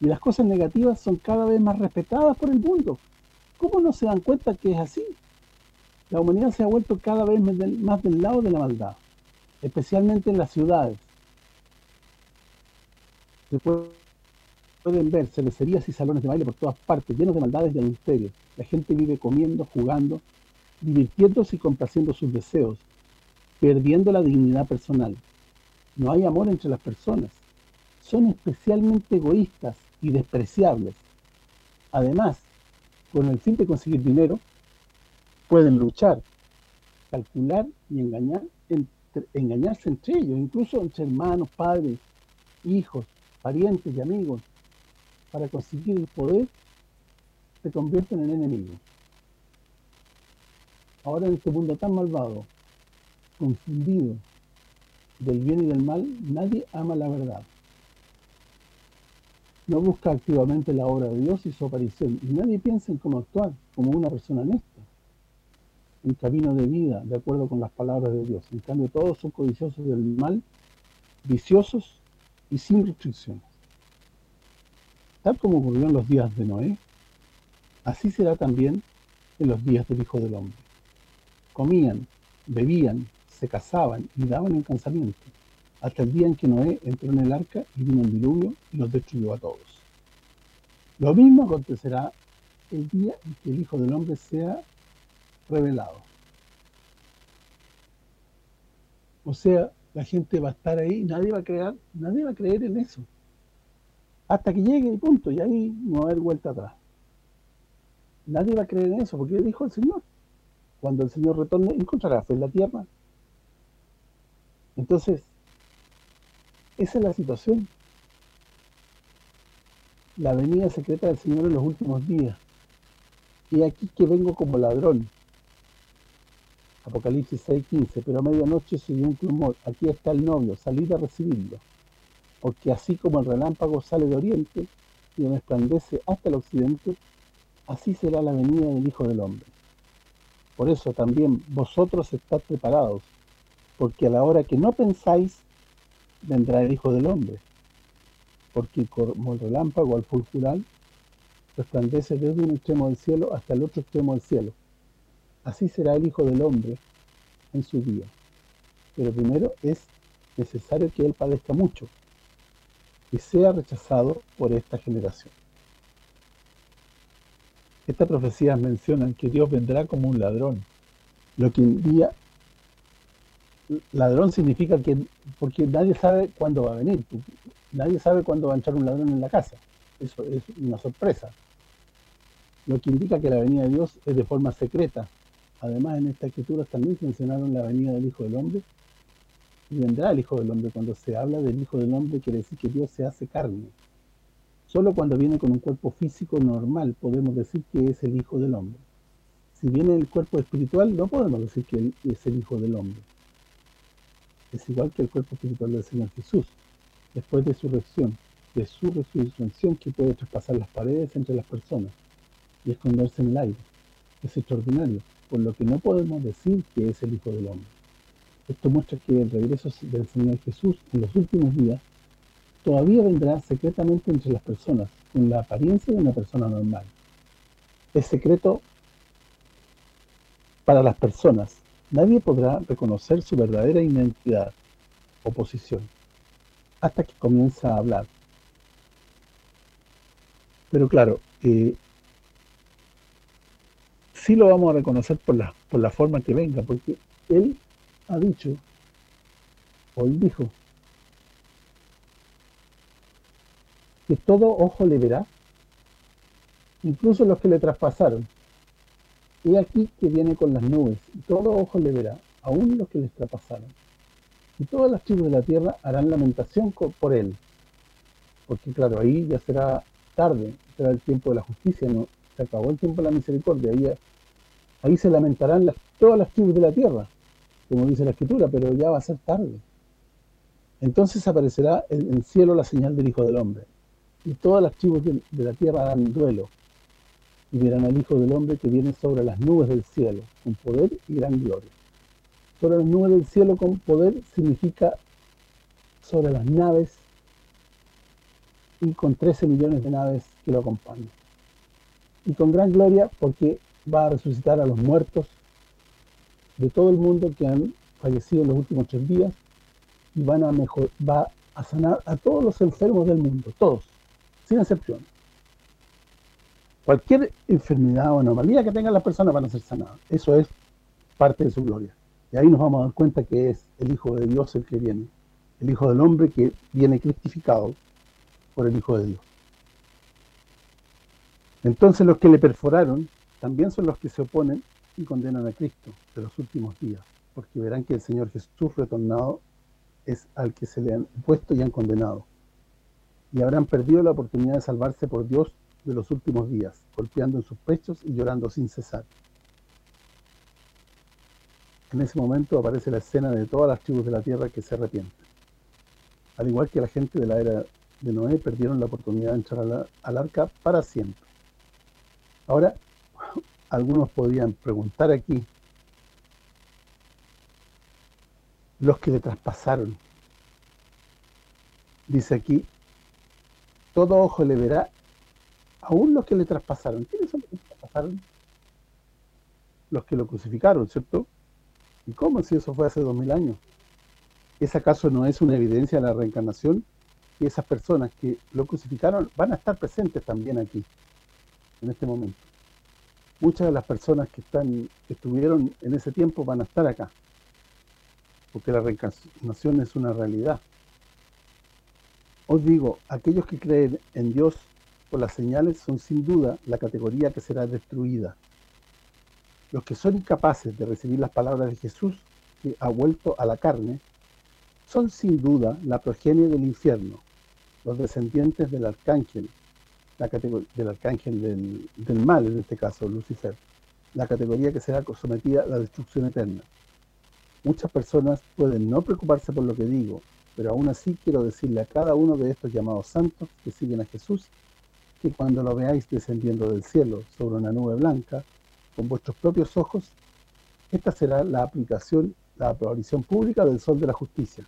Y las cosas negativas son cada vez más respetadas por el mundo. ¿Cómo no se dan cuenta que es así? La humanidad se ha vuelto cada vez más del lado de la maldad, especialmente en las ciudades. Se pueden ver cervecerías y salones de baile por todas partes, llenos de maldades y adulterios. La gente vive comiendo, jugando, divirtiéndose y complaciendo sus deseos, perdiendo la dignidad personal. No hay amor entre las personas. Son especialmente egoístas y despreciables. Además, con el fin de conseguir dinero, pueden luchar, calcular y engañar engañarse entre ellos, incluso entre hermanos, padres, hijos, parientes y amigos, para conseguir el poder, se convierten en enemigos. Ahora en este mundo tan malvado, confundido del bien y del mal, nadie ama la verdad no busca activamente la obra de Dios y su aparición, y nadie piensa en cómo actuar como una persona honesta, en camino de vida, de acuerdo con las palabras de Dios. En cambio, todos son codiciosos del mal, viciosos y sin restricciones. Tal como ocurrió en los días de Noé, así será también en los días del Hijo del Hombre. Comían, bebían, se casaban y daban en cansamiento hasta el día en que Noé entró en el arca y vino el diluvio y los destruyó a todos. Lo mismo acontecerá el día en que el Hijo del Hombre sea revelado. O sea, la gente va a estar ahí, nadie va a creer, nadie va a creer en eso. Hasta que llegue el punto, y ahí no va a haber vuelta atrás. Nadie va a creer en eso, porque dijo el Señor. Cuando el Señor retorne, encontrará fe en la tierra. Entonces, esa es la situación. La venida secreta del Señor en los últimos días. Y aquí que vengo como ladrón. Apocalipsis 6.15 Pero a medianoche se dio un clamor. Aquí está el novio, salid a recibirlo. Porque así como el relámpago sale de oriente y resplandece hasta el occidente, así será la venida del Hijo del Hombre. Por eso también vosotros estad preparados, porque a la hora que no pensáis, vendrá el Hijo del Hombre, porque como el relámpago al fulgural resplandece desde un extremo del cielo hasta el otro extremo del cielo. Así será el Hijo del Hombre en su día. Pero primero es necesario que Él padezca mucho y sea rechazado por esta generación. Estas profecías mencionan que Dios vendrá como un ladrón, lo que día ladrón significa que porque nadie sabe cuándo va a venir nadie sabe cuándo va a entrar un ladrón en la casa eso es una sorpresa lo que indica que la venida de Dios es de forma secreta además en esta escritura también mencionaron la venida del Hijo del Hombre. Y vendrá el Hijo del Hombre. Cuando se habla del Hijo del Hombre quiere decir que Dios se hace carne. Solo cuando viene con un cuerpo físico normal podemos decir que es el Hijo del Hombre. Si viene el cuerpo espiritual no podemos decir que es el Hijo del Hombre. Es igual que el cuerpo espiritual del Señor Jesús, después de su resurrección, de su resurrección que puede traspasar las paredes entre las personas y esconderse en el aire. Es extraordinario, por lo que no podemos decir que es el Hijo del Hombre. Esto muestra que el regreso del Señor Jesús en los últimos días todavía vendrá secretamente entre las personas, con la apariencia de una persona normal. Es secreto para las personas, nadie podrá reconocer su verdadera identidad o posición hasta que comienza a hablar. Pero claro, eh, sí lo vamos a reconocer por la, por la forma que venga, porque Él ha dicho, o Él dijo, que todo ojo le verá, incluso los que le traspasaron. Y aquí que viene con las nubes, y todo ojo le verá, aún los que les traspasaron. Y todas las tribus de la tierra harán lamentación por él. Porque claro, ahí ya será tarde, será el tiempo de la justicia, no se acabó el tiempo de la misericordia. Ahí, ahí se lamentarán todas las tribus de la tierra, como dice la Escritura, pero ya va a ser tarde. Entonces aparecerá en el cielo la señal del Hijo del Hombre y todas las tribus de, la tierra harán duelo, y verán al Hijo del Hombre que viene sobre las nubes del cielo, con poder y gran gloria. Sobre las nubes del cielo con poder significa sobre las naves y con 13 millones de naves que lo acompañan. Y con gran gloria porque va a resucitar a los muertos de todo el mundo que han fallecido en los últimos tres días y van a mejor, va a sanar a todos los enfermos del mundo, todos sin excepción. Cualquier enfermedad o anomalía que tengan las personas van a ser sanadas. Eso es parte de su gloria. Y ahí nos vamos a dar cuenta que es el Hijo de Dios el que viene. El Hijo del Hombre que viene cristificado por el Hijo de Dios. Entonces los que le perforaron también son los que se oponen y condenan a Cristo de los últimos días, porque verán que el Señor Jesús retornado es al que se le han puesto y han condenado y habrán perdido la oportunidad de salvarse por Dios de los últimos días, golpeando en sus pechos y llorando sin cesar. En ese momento aparece la escena de todas las tribus de la tierra que se arrepienten. Al igual que la gente de la era de Noé, perdieron la oportunidad de entrar al arca para siempre. Ahora, algunos podrían preguntar aquí, los que le traspasaron, dice aquí, todo ojo le verá, aún los que le traspasaron. ¿Quiénes son los que le traspasaron? Los que lo crucificaron, ¿cierto? ¿Y cómo si eso fue hace dos mil años? ¿Es acaso no es una evidencia de la reencarnación? Y esas personas que lo crucificaron van a estar presentes también aquí, en este momento. Muchas de las personas que están que estuvieron en ese tiempo van a estar acá, porque la reencarnación es una realidad. Os digo, aquellos que creen en Dios por las señales son sin duda la categoría que será destruida. Los que son incapaces de recibir las palabras de Jesús, que ha vuelto a la carne, son sin duda la progenie del infierno, los descendientes del arcángel, la del arcángel del, del mal, en este caso, Lucifer, la categoría que será sometida a la destrucción eterna. Muchas personas pueden no preocuparse por lo que digo, pero aún así quiero decirle a cada uno de estos llamados santos que siguen a Jesús, que cuando lo veáis descendiendo del cielo sobre una nube blanca, con vuestros propios ojos, esta será la aplicación, la aparición pública del sol de la justicia.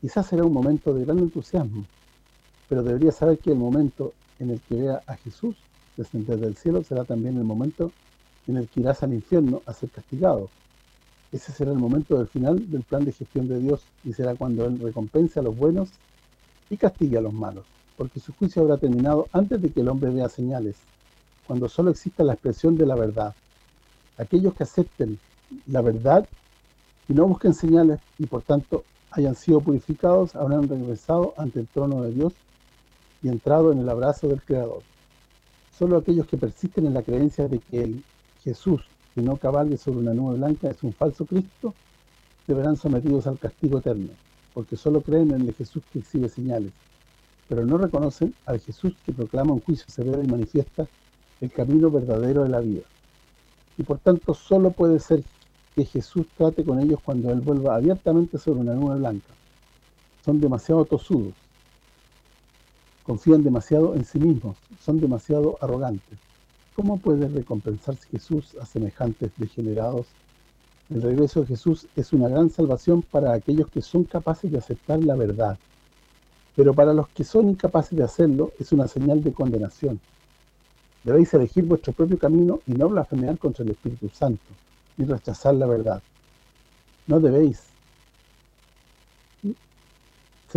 Quizás será un momento de gran entusiasmo, pero debería saber que el momento en el que vea a Jesús descender del cielo será también el momento en el que irás al infierno a ser castigado, ese será el momento del final del plan de gestión de Dios y será cuando Él recompense a los buenos y castigue a los malos, porque su juicio habrá terminado antes de que el hombre vea señales, cuando solo exista la expresión de la verdad. Aquellos que acepten la verdad y no busquen señales y por tanto hayan sido purificados, habrán regresado ante el trono de Dios y entrado en el abrazo del Creador. Solo aquellos que persisten en la creencia de que el Jesús que no cabalgue sobre una nube blanca es un falso Cristo, se verán sometidos al castigo eterno, porque solo creen en el Jesús que exhibe señales, pero no reconocen al Jesús que proclama un juicio severo y manifiesta el camino verdadero de la vida. Y por tanto solo puede ser que Jesús trate con ellos cuando Él vuelva abiertamente sobre una nube blanca. Son demasiado tosudos, confían demasiado en sí mismos, son demasiado arrogantes. ¿Cómo puede recompensarse Jesús a semejantes degenerados? El regreso de Jesús es una gran salvación para aquellos que son capaces de aceptar la verdad. Pero para los que son incapaces de hacerlo, es una señal de condenación. Debéis elegir vuestro propio camino y no blasfemear contra el Espíritu Santo, ni rechazar la verdad. No debéis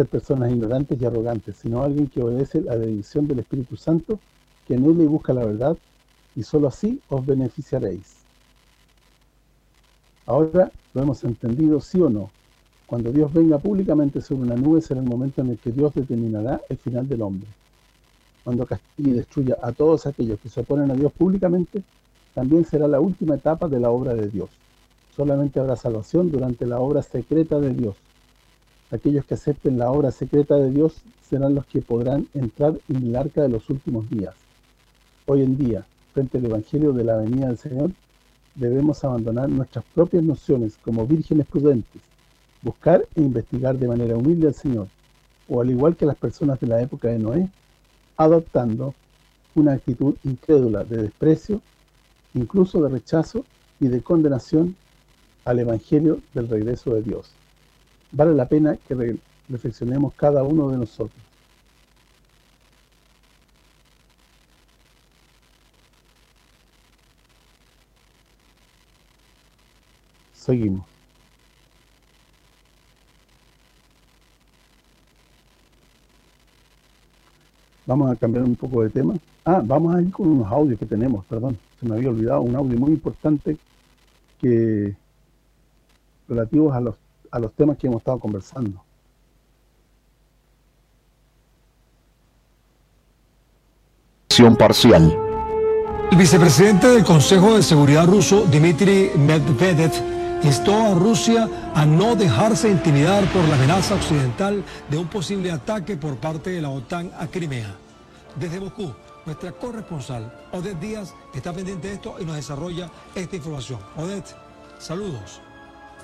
personas ignorantes y arrogantes, sino alguien que obedece la dirección del Espíritu Santo, que en él busca la verdad y sólo así os beneficiaréis. Ahora lo hemos entendido, sí o no. Cuando Dios venga públicamente sobre una nube será el momento en el que Dios determinará el final del hombre. Cuando castigue y destruya a todos aquellos que se oponen a Dios públicamente, también será la última etapa de la obra de Dios. Solamente habrá salvación durante la obra secreta de Dios. Aquellos que acepten la obra secreta de Dios serán los que podrán entrar en el arca de los últimos días. Hoy en día, frente al Evangelio de la venida del Señor, debemos abandonar nuestras propias nociones como vírgenes prudentes, buscar e investigar de manera humilde al Señor, o al igual que las personas de la época de Noé, adoptando una actitud incrédula de desprecio, incluso de rechazo y de condenación al Evangelio del regreso de Dios. Vale la pena que reflexionemos cada uno de nosotros. Seguimos. Vamos a cambiar un poco de tema. Ah, vamos a ir con unos audios que tenemos, perdón. Se me había olvidado un audio muy importante que relativos a los, a los temas que hemos estado conversando.
parcial.
El vicepresidente del Consejo de Seguridad ruso, Dmitry Medvedev, instó a Rusia a no dejarse intimidar por la amenaza occidental de un posible ataque por parte de la OTAN a Crimea. Desde Moscú, nuestra corresponsal, Odette Díaz, está pendiente de esto y nos desarrolla esta información. Odette, saludos.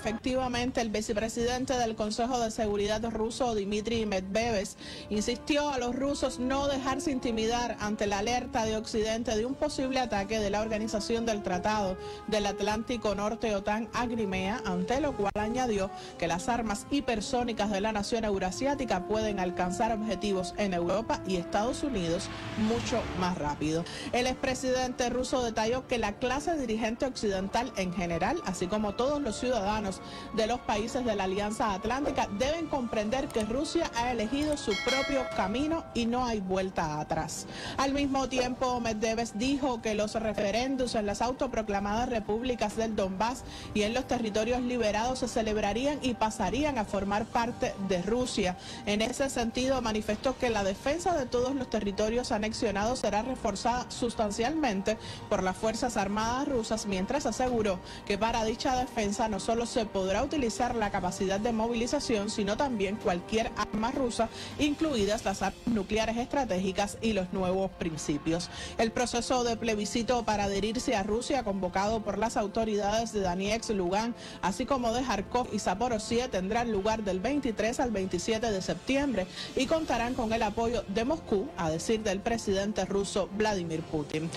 Efectivamente, el vicepresidente del Consejo de Seguridad ruso, Dmitry Medvedev, insistió a los rusos no dejarse intimidar ante la alerta de Occidente de un posible ataque de la Organización del Tratado del Atlántico Norte OTAN a Crimea, ante lo cual añadió que las armas hipersónicas de la nación eurasiática pueden alcanzar objetivos en Europa y Estados Unidos mucho más rápido. El expresidente ruso detalló que la clase dirigente occidental en general, así como todos los ciudadanos de los países de la Alianza Atlántica deben comprender que Rusia ha elegido su propio camino y no hay vuelta atrás. Al mismo tiempo, Medvedev dijo que los referendos en las autoproclamadas repúblicas del Donbass y en los territorios liberados se celebrarían y pasarían a formar parte de Rusia. En ese sentido, manifestó que la defensa de todos los territorios anexionados será reforzada sustancialmente por las Fuerzas Armadas rusas, mientras aseguró que para dicha defensa no solo se podrá utilizar la capacidad de movilización, sino también cualquier arma rusa, incluidas las armas nucleares estratégicas y los nuevos principios. El proceso de plebiscito para adherirse a Rusia, convocado por las autoridades de Donetsk, Lugan, así como de Kharkov y Zaporozhye, tendrá lugar del 23 al 27 de septiembre y contarán con el apoyo de Moscú, a decir del presidente ruso Vladimir Putin.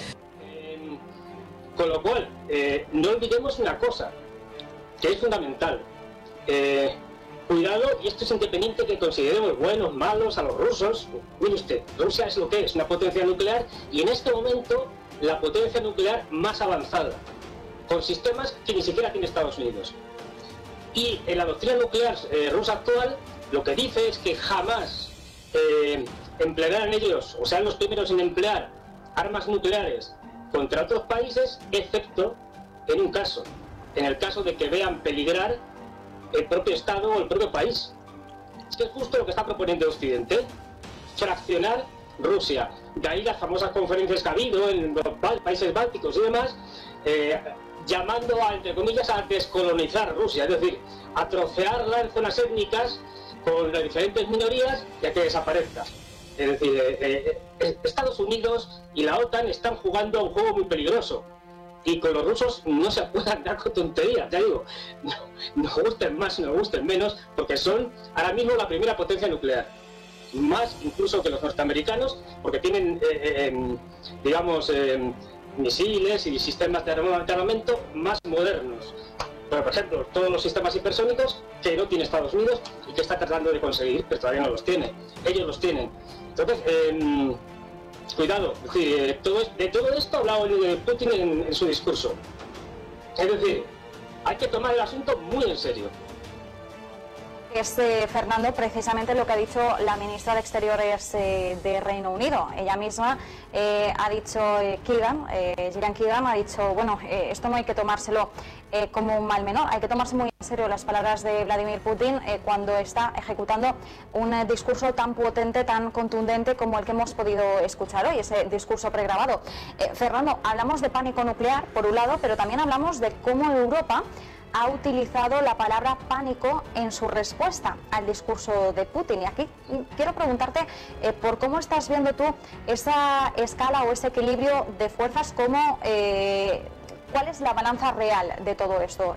con lo cual, eh, no olvidemos una cosa, que es fundamental. Eh, cuidado, y esto es independiente que consideremos buenos, malos a los rusos. Mire usted, Rusia es lo que es, una potencia nuclear, y en este momento la potencia nuclear más avanzada, con sistemas que ni siquiera tiene Estados Unidos. Y en la doctrina nuclear eh, rusa actual, lo que dice es que jamás eh, emplearán ellos, o sean los primeros en emplear armas nucleares contra otros países, excepto en un caso, en el caso de que vean peligrar el propio Estado o el propio país. Es que es justo lo que está proponiendo Occidente, fraccionar Rusia. De ahí las famosas conferencias que ha habido en los países bálticos y demás, eh, llamando a, entre comillas, a descolonizar Rusia, es decir, a trocearla en zonas étnicas con las diferentes minorías y a que desaparezca. Es decir, eh, eh, Estados Unidos y la OTAN están jugando a un juego muy peligroso y con los rusos no se puede andar con tonterías, ya digo, no, nos gusten más, nos gusten menos, porque son ahora mismo la primera potencia nuclear, más incluso que los norteamericanos, porque tienen, eh, eh, em, digamos, em, misiles y sistemas de armamento más modernos. por ejemplo, todos los sistemas hipersónicos que no tiene Estados Unidos y que está tratando de conseguir, pero todavía no los tiene. Ellos los tienen. Entonces, eh, cuidado, de todo esto ha hablado Putin en, su discurso. Es decir, hay que tomar el asunto muy en serio.
Es, eh, Fernando, precisamente lo que ha dicho la ministra de Exteriores eh, de Reino Unido. Ella misma eh, ha dicho, Keegan, Gillian Keegan, ha dicho, bueno, esto no hay que tomárselo como un mal menor, hay que tomarse muy en serio las palabras de Vladimir Putin cuando está ejecutando un discurso tan potente, tan contundente como el que hemos podido escuchar hoy, ese discurso pregrabado. Fernando, hablamos de pánico nuclear, por un lado, pero también hablamos de cómo Europa ha utilizado la palabra pánico en su respuesta al discurso de Putin. Y aquí quiero preguntarte eh, por cómo estás viendo tú esa escala o ese equilibrio de fuerzas, cómo, eh, cuál es la balanza real de todo esto,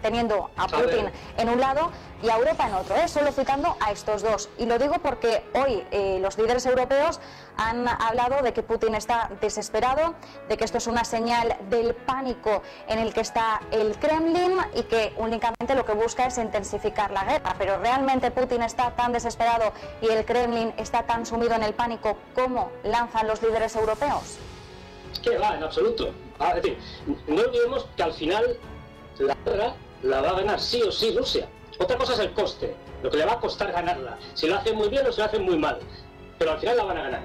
teniendo a Putin en un lado y a Europa en otro, ¿eh? solo citando a estos dos. Y lo digo porque hoy eh, los líderes europeos han hablado de que Putin está desesperado, de que esto es una señal del pánico en el que está el Kremlin y que únicamente lo que busca es intensificar la guerra. Pero realmente Putin está tan desesperado y el Kremlin está tan sumido en el pánico como lanzan los líderes europeos.
Que va, en absoluto. Ah, no olvidemos que al final la guerra la va a ganar sí o sí Rusia. Otra cosa es el coste, lo que le va a costar ganarla. Si lo hacen muy bien o si lo hacen muy mal. Pero al final la van a ganar.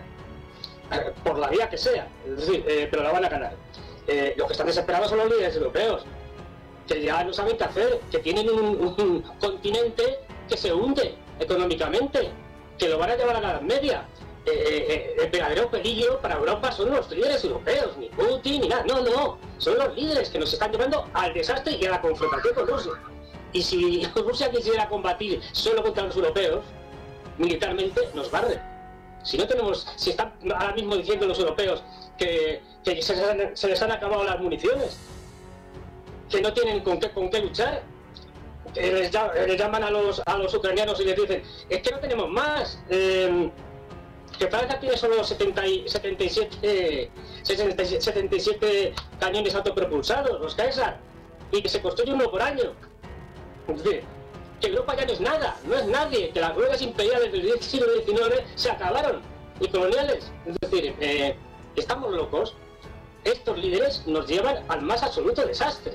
Eh, por la vía que sea. Eh, pero la van a ganar. Eh, los que están desesperados son los líderes europeos. Que ya no saben qué hacer. Que tienen un, continente que se hunde económicamente. Que lo van a llevar a la Media. El verdadero peligro para Europa son los líderes europeos, ni Putin ni nada. No, no, son los líderes que nos están llevando al desastre y a la confrontación con Rusia. Y si Rusia quisiera combatir solo contra los europeos, militarmente nos barre. Si no tenemos, si están ahora mismo diciendo los europeos que, se, les han acabado las municiones, que no tienen con qué, con qué luchar, que les, llaman a los, a los ucranianos y les dicen, es que no tenemos más, eh, que Francia tiene solo 70 77, 77 cañones autopropulsados, los Caesar, y que se construye uno por año. Es decir, que Europa ya no es nada, no es nadie, que las ruedas imperiales del siglo XIX se acabaron, y coloniales. Es decir, eh, estamos locos. Estos líderes nos llevan al más absoluto desastre.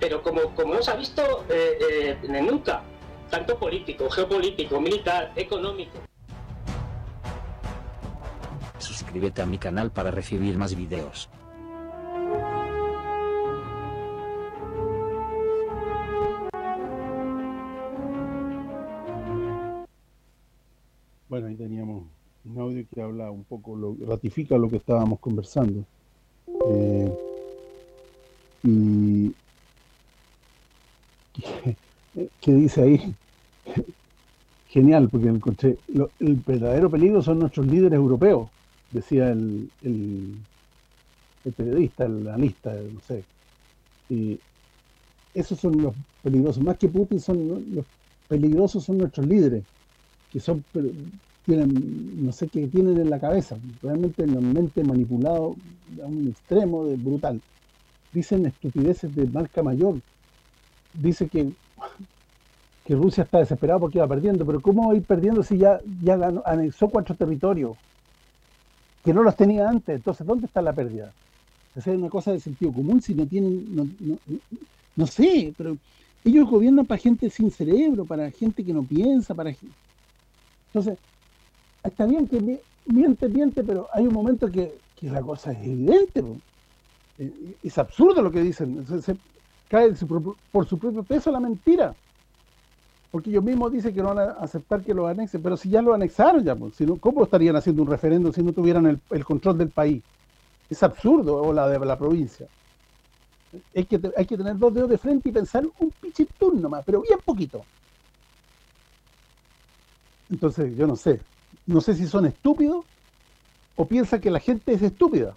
Pero como, como no se ha visto eh, eh, nunca, tanto político, geopolítico, militar, económico.
Suscríbete a mi canal para recibir más videos.
Bueno, ahí teníamos un audio que habla un poco, ratifica lo que estábamos conversando. Eh, y que dice ahí, genial, porque el verdadero peligro son nuestros líderes europeos, decía el, el, periodista, el analista, no sé. Y esos son los peligrosos, más que Putin, son los peligrosos son nuestros líderes que son tienen no sé qué tienen en la cabeza, realmente en la mente manipulado a un extremo de brutal. Dicen estupideces de marca mayor. Dice que que Rusia está desesperada porque iba perdiendo, pero ¿cómo va a ir perdiendo si ya, ya anexó cuatro territorios que no los tenía antes? Entonces, ¿dónde está la pérdida? Es una cosa de sentido común si no tienen, no, no, no sé, pero ellos gobiernan para gente sin cerebro, para gente que no piensa, para entonces, está bien que miente, miente, pero hay un momento que, la cosa es evidente. Eh, es absurdo lo que dicen. Se, cae por su propio peso la mentira. Porque ellos mismos dicen que no van a aceptar que lo anexen, pero si ya lo anexaron ya, pues, ¿cómo estarían haciendo un referéndum si no tuvieran el, control del país? Es absurdo, o la de la provincia. Hay que, tener dos dedos de frente y pensar un pichitún nomás, pero bien poquito. Entonces, yo no sé. No sé si son estúpidos o piensan que la gente es estúpida.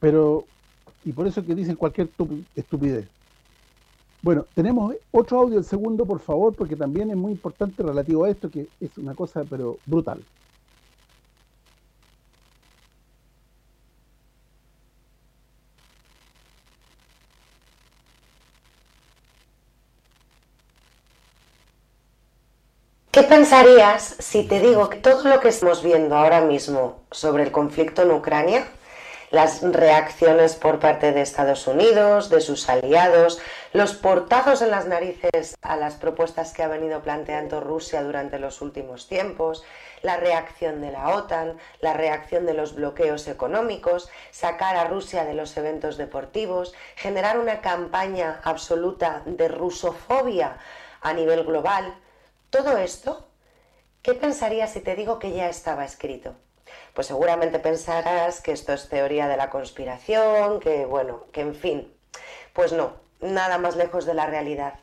Pero, y por eso que dicen cualquier estupidez. Bueno, tenemos otro audio, el segundo, por favor, porque también es muy importante relativo a esto, que es una cosa, pero brutal.
¿Qué pensarías si te digo que todo lo que estamos viendo ahora mismo sobre el conflicto en Ucrania, las reacciones por parte de Estados Unidos, de sus aliados, los portazos en las narices a las propuestas que ha venido planteando Rusia durante los últimos tiempos, la reacción de la OTAN, la reacción de los bloqueos económicos, sacar a Rusia de los eventos deportivos, generar una campaña absoluta de rusofobia a nivel global. Todo esto, ¿qué pensarías si te digo que ya estaba escrito? Pues seguramente pensarás que esto es teoría de la conspiración, que bueno, que en fin. Pues no, nada más lejos de la realidad.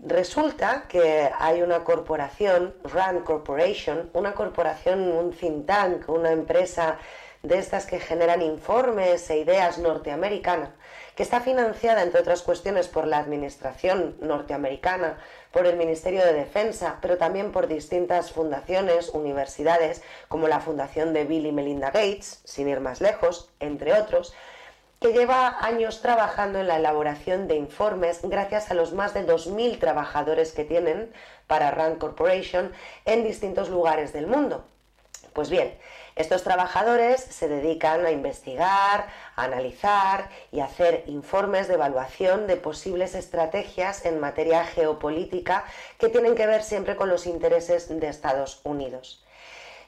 Resulta que hay una corporación, RAND Corporation, una corporación, un think tank, una empresa de estas que generan informes e ideas norteamericana, que está financiada, entre otras cuestiones, por la Administración norteamericana, por el Ministerio de Defensa, pero también por distintas fundaciones, universidades, como la Fundación de Bill y Melinda Gates, sin ir más lejos, entre otros, que lleva años trabajando en la elaboración de informes gracias a los más de 2.000 trabajadores que tienen para Rand Corporation en distintos lugares del mundo. Pues bien, estos trabajadores se dedican a investigar, a analizar y hacer informes de evaluación de posibles estrategias en materia geopolítica que tienen que ver siempre con los intereses de Estados Unidos.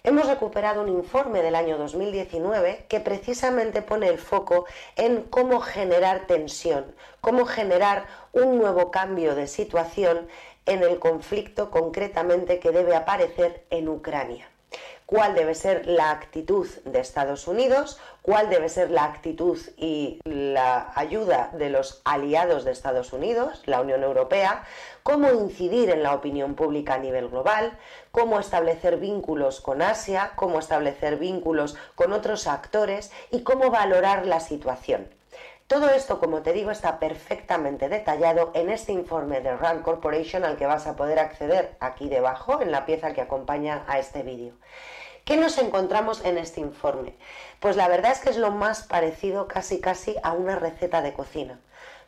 Hemos recuperado un informe del año 2019 que precisamente pone el foco en cómo generar tensión, cómo generar un nuevo cambio de situación en el conflicto concretamente que debe aparecer en Ucrania cuál debe ser la actitud de Estados Unidos, cuál debe ser la actitud y la ayuda de los aliados de Estados Unidos, la Unión Europea, cómo incidir en la opinión pública a nivel global, cómo establecer vínculos con Asia, cómo establecer vínculos con otros actores y cómo valorar la situación. Todo esto, como te digo, está perfectamente detallado en este informe de RAND Corporation al que vas a poder acceder aquí debajo en la pieza que acompaña a este vídeo. ¿Qué nos encontramos en este informe? Pues la verdad es que es lo más parecido casi casi a una receta de cocina.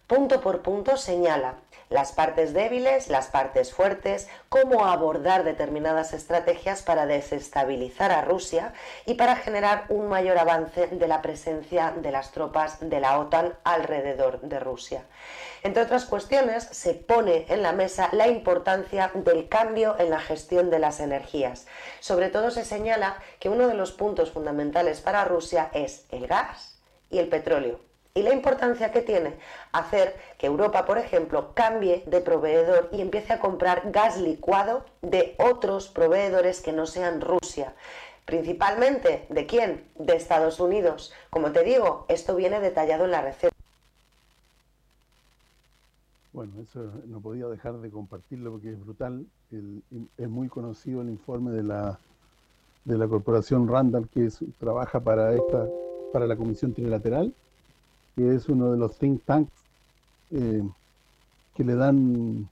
Punto por punto señala las partes débiles, las partes fuertes, cómo abordar determinadas estrategias para desestabilizar a Rusia y para generar un mayor avance de la presencia de las tropas de la OTAN alrededor de Rusia. Entre otras cuestiones, se pone en la mesa la importancia del cambio en la gestión de las energías. Sobre todo se señala que uno de los puntos fundamentales para Rusia es el gas y el petróleo y la importancia que tiene hacer que Europa, por ejemplo, cambie de proveedor y empiece a comprar gas licuado de otros proveedores que no sean Rusia. Principalmente, ¿de quién? De Estados Unidos. Como te digo, esto viene detallado en la receta.
Bueno, eso no podía dejar de compartirlo porque es brutal. es muy conocido el informe de la de la corporación Randall que trabaja para esta para la Comisión Trilateral que es uno de los think tanks eh, que le dan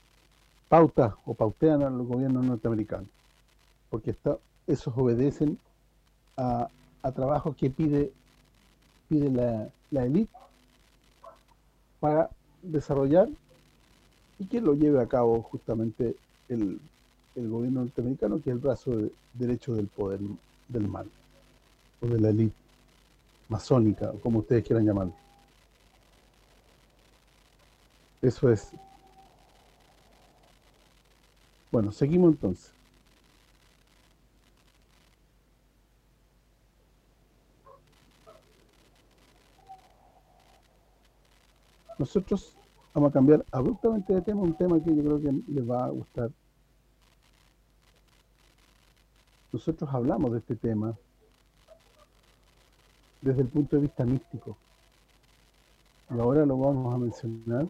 pauta o pautean a los gobiernos norteamericanos, porque está, esos obedecen a, a trabajos que pide pide la, la élite para desarrollar y que lo lleve a cabo justamente el, el gobierno norteamericano, que es el brazo derecho del poder del mal, o de la élite masónica, como ustedes quieran llamarlo. Eso es. Bueno, seguimos entonces. Nosotros vamos a cambiar abruptamente de tema, un tema que yo creo que les va a gustar. Nosotros hablamos de este tema desde el punto de vista místico. Y ahora lo vamos a mencionar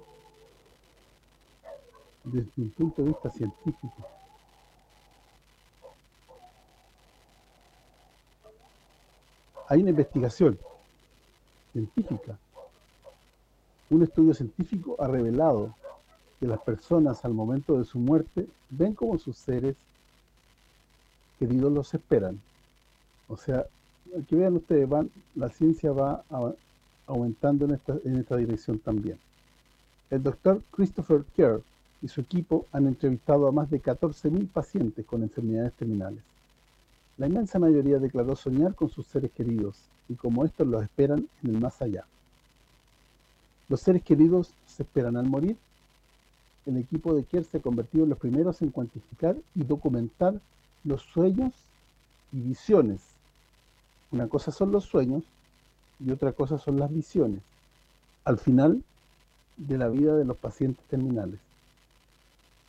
desde un punto de vista científico. Hay una investigación científica. Un estudio científico ha revelado que las personas al momento de su muerte ven como sus seres queridos los esperan. O sea, que vean ustedes, la ciencia va aumentando en esta, en esta dirección también. El doctor Christopher Kerr y su equipo han entrevistado a más de 14.000 pacientes con enfermedades terminales. La inmensa mayoría declaró soñar con sus seres queridos y como estos los esperan en el más allá. Los seres queridos se esperan al morir. El equipo de Kier se ha convertido en los primeros en cuantificar y documentar los sueños y visiones. Una cosa son los sueños y otra cosa son las visiones. Al final de la vida de los pacientes terminales.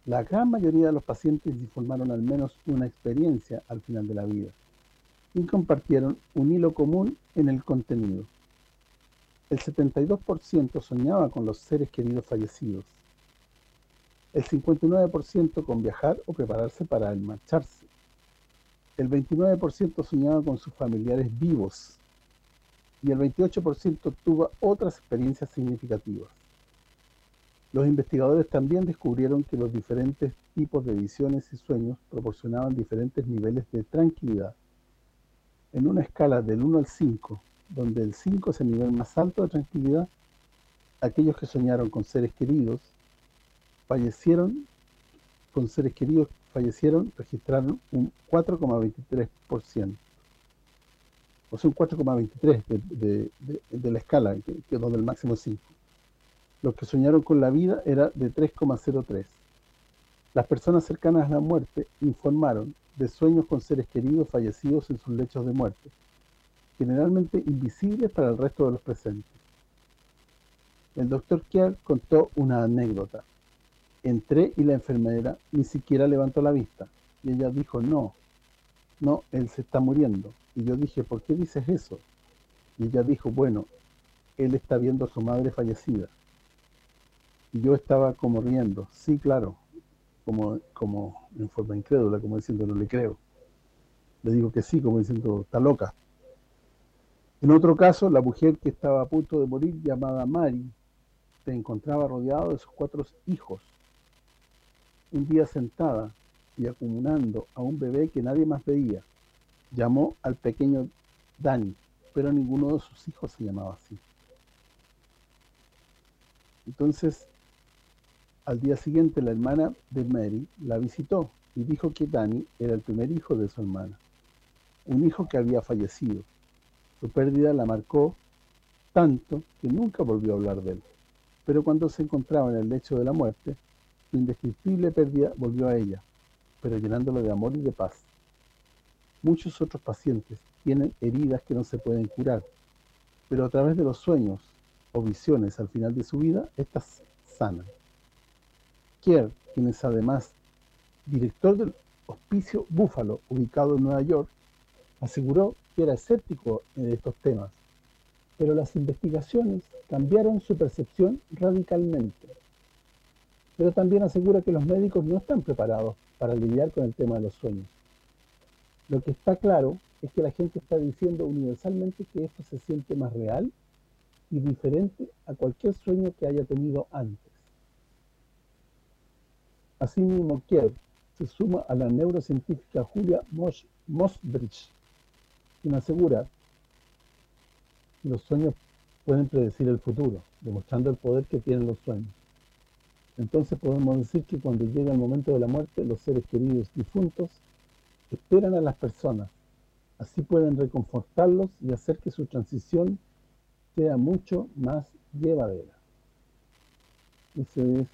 La gran mayoría de los pacientes informaron al menos una experiencia al final de la vida y compartieron un hilo común en el contenido. El 72% soñaba con los seres queridos fallecidos, el 59% con viajar o prepararse para marcharse, el 29% soñaba con sus familiares vivos y el 28% tuvo otras experiencias significativas. Los investigadores también descubrieron que los diferentes tipos de visiones y sueños proporcionaban diferentes niveles de tranquilidad. En una escala del 1 al 5, donde el 5 es el nivel más alto de tranquilidad, aquellos que soñaron con seres queridos fallecieron, con seres queridos fallecieron, registraron un 4,23%. O sea, un 4,23 de, de, la escala, que, que donde el máximo es 5. Los que soñaron con la vida era de 3,03. Las personas cercanas a la muerte informaron de sueños con seres queridos fallecidos en sus lechos de muerte, generalmente invisibles para el resto de los presentes. El doctor Kier contó una anécdota. Entré y la enfermera ni siquiera levantó la vista. Y ella dijo, no, no, él se está muriendo. Y yo dije, ¿por qué dices eso? Y ella dijo, bueno, él está viendo a su madre fallecida. Y yo estaba como riendo, sí, claro, como, como en forma incrédula, como diciendo, no le creo. Le digo que sí, como diciendo, está loca. En otro caso, la mujer que estaba a punto de morir, llamada Mari, se encontraba rodeado de sus cuatro hijos. Un día sentada y acumulando a un bebé que nadie más veía, llamó al pequeño Dani, pero ninguno de sus hijos se llamaba así. Entonces, al día siguiente la hermana de Mary la visitó y dijo que Danny era el primer hijo de su hermana, un hijo que había fallecido. Su pérdida la marcó tanto que nunca volvió a hablar de él. Pero cuando se encontraba en el lecho de la muerte, su indescriptible pérdida volvió a ella, pero llenándolo de amor y de paz. Muchos otros pacientes tienen heridas que no se pueden curar, pero a través de los sueños o visiones al final de su vida, estas sanan. Kier, quien es además director del Hospicio Búfalo, ubicado en Nueva York, aseguró era escéptico de estos temas, pero las investigaciones cambiaron su percepción radicalmente. Pero también asegura que los médicos no están preparados para lidiar con el tema de los sueños. Lo que está claro es que la gente está diciendo universalmente que esto se siente más real y diferente a cualquier sueño que haya tenido antes. Asimismo, Kier se suma a la neurocientífica Julia Mosbridge, quien asegura los sueños pueden predecir el futuro, demostrando el poder que tienen los sueños. Entonces podemos decir que cuando llega el momento de la muerte, los seres queridos difuntos esperan a las personas. Así pueden reconfortarlos y hacer que su transición sea mucho más llevadera. Ese es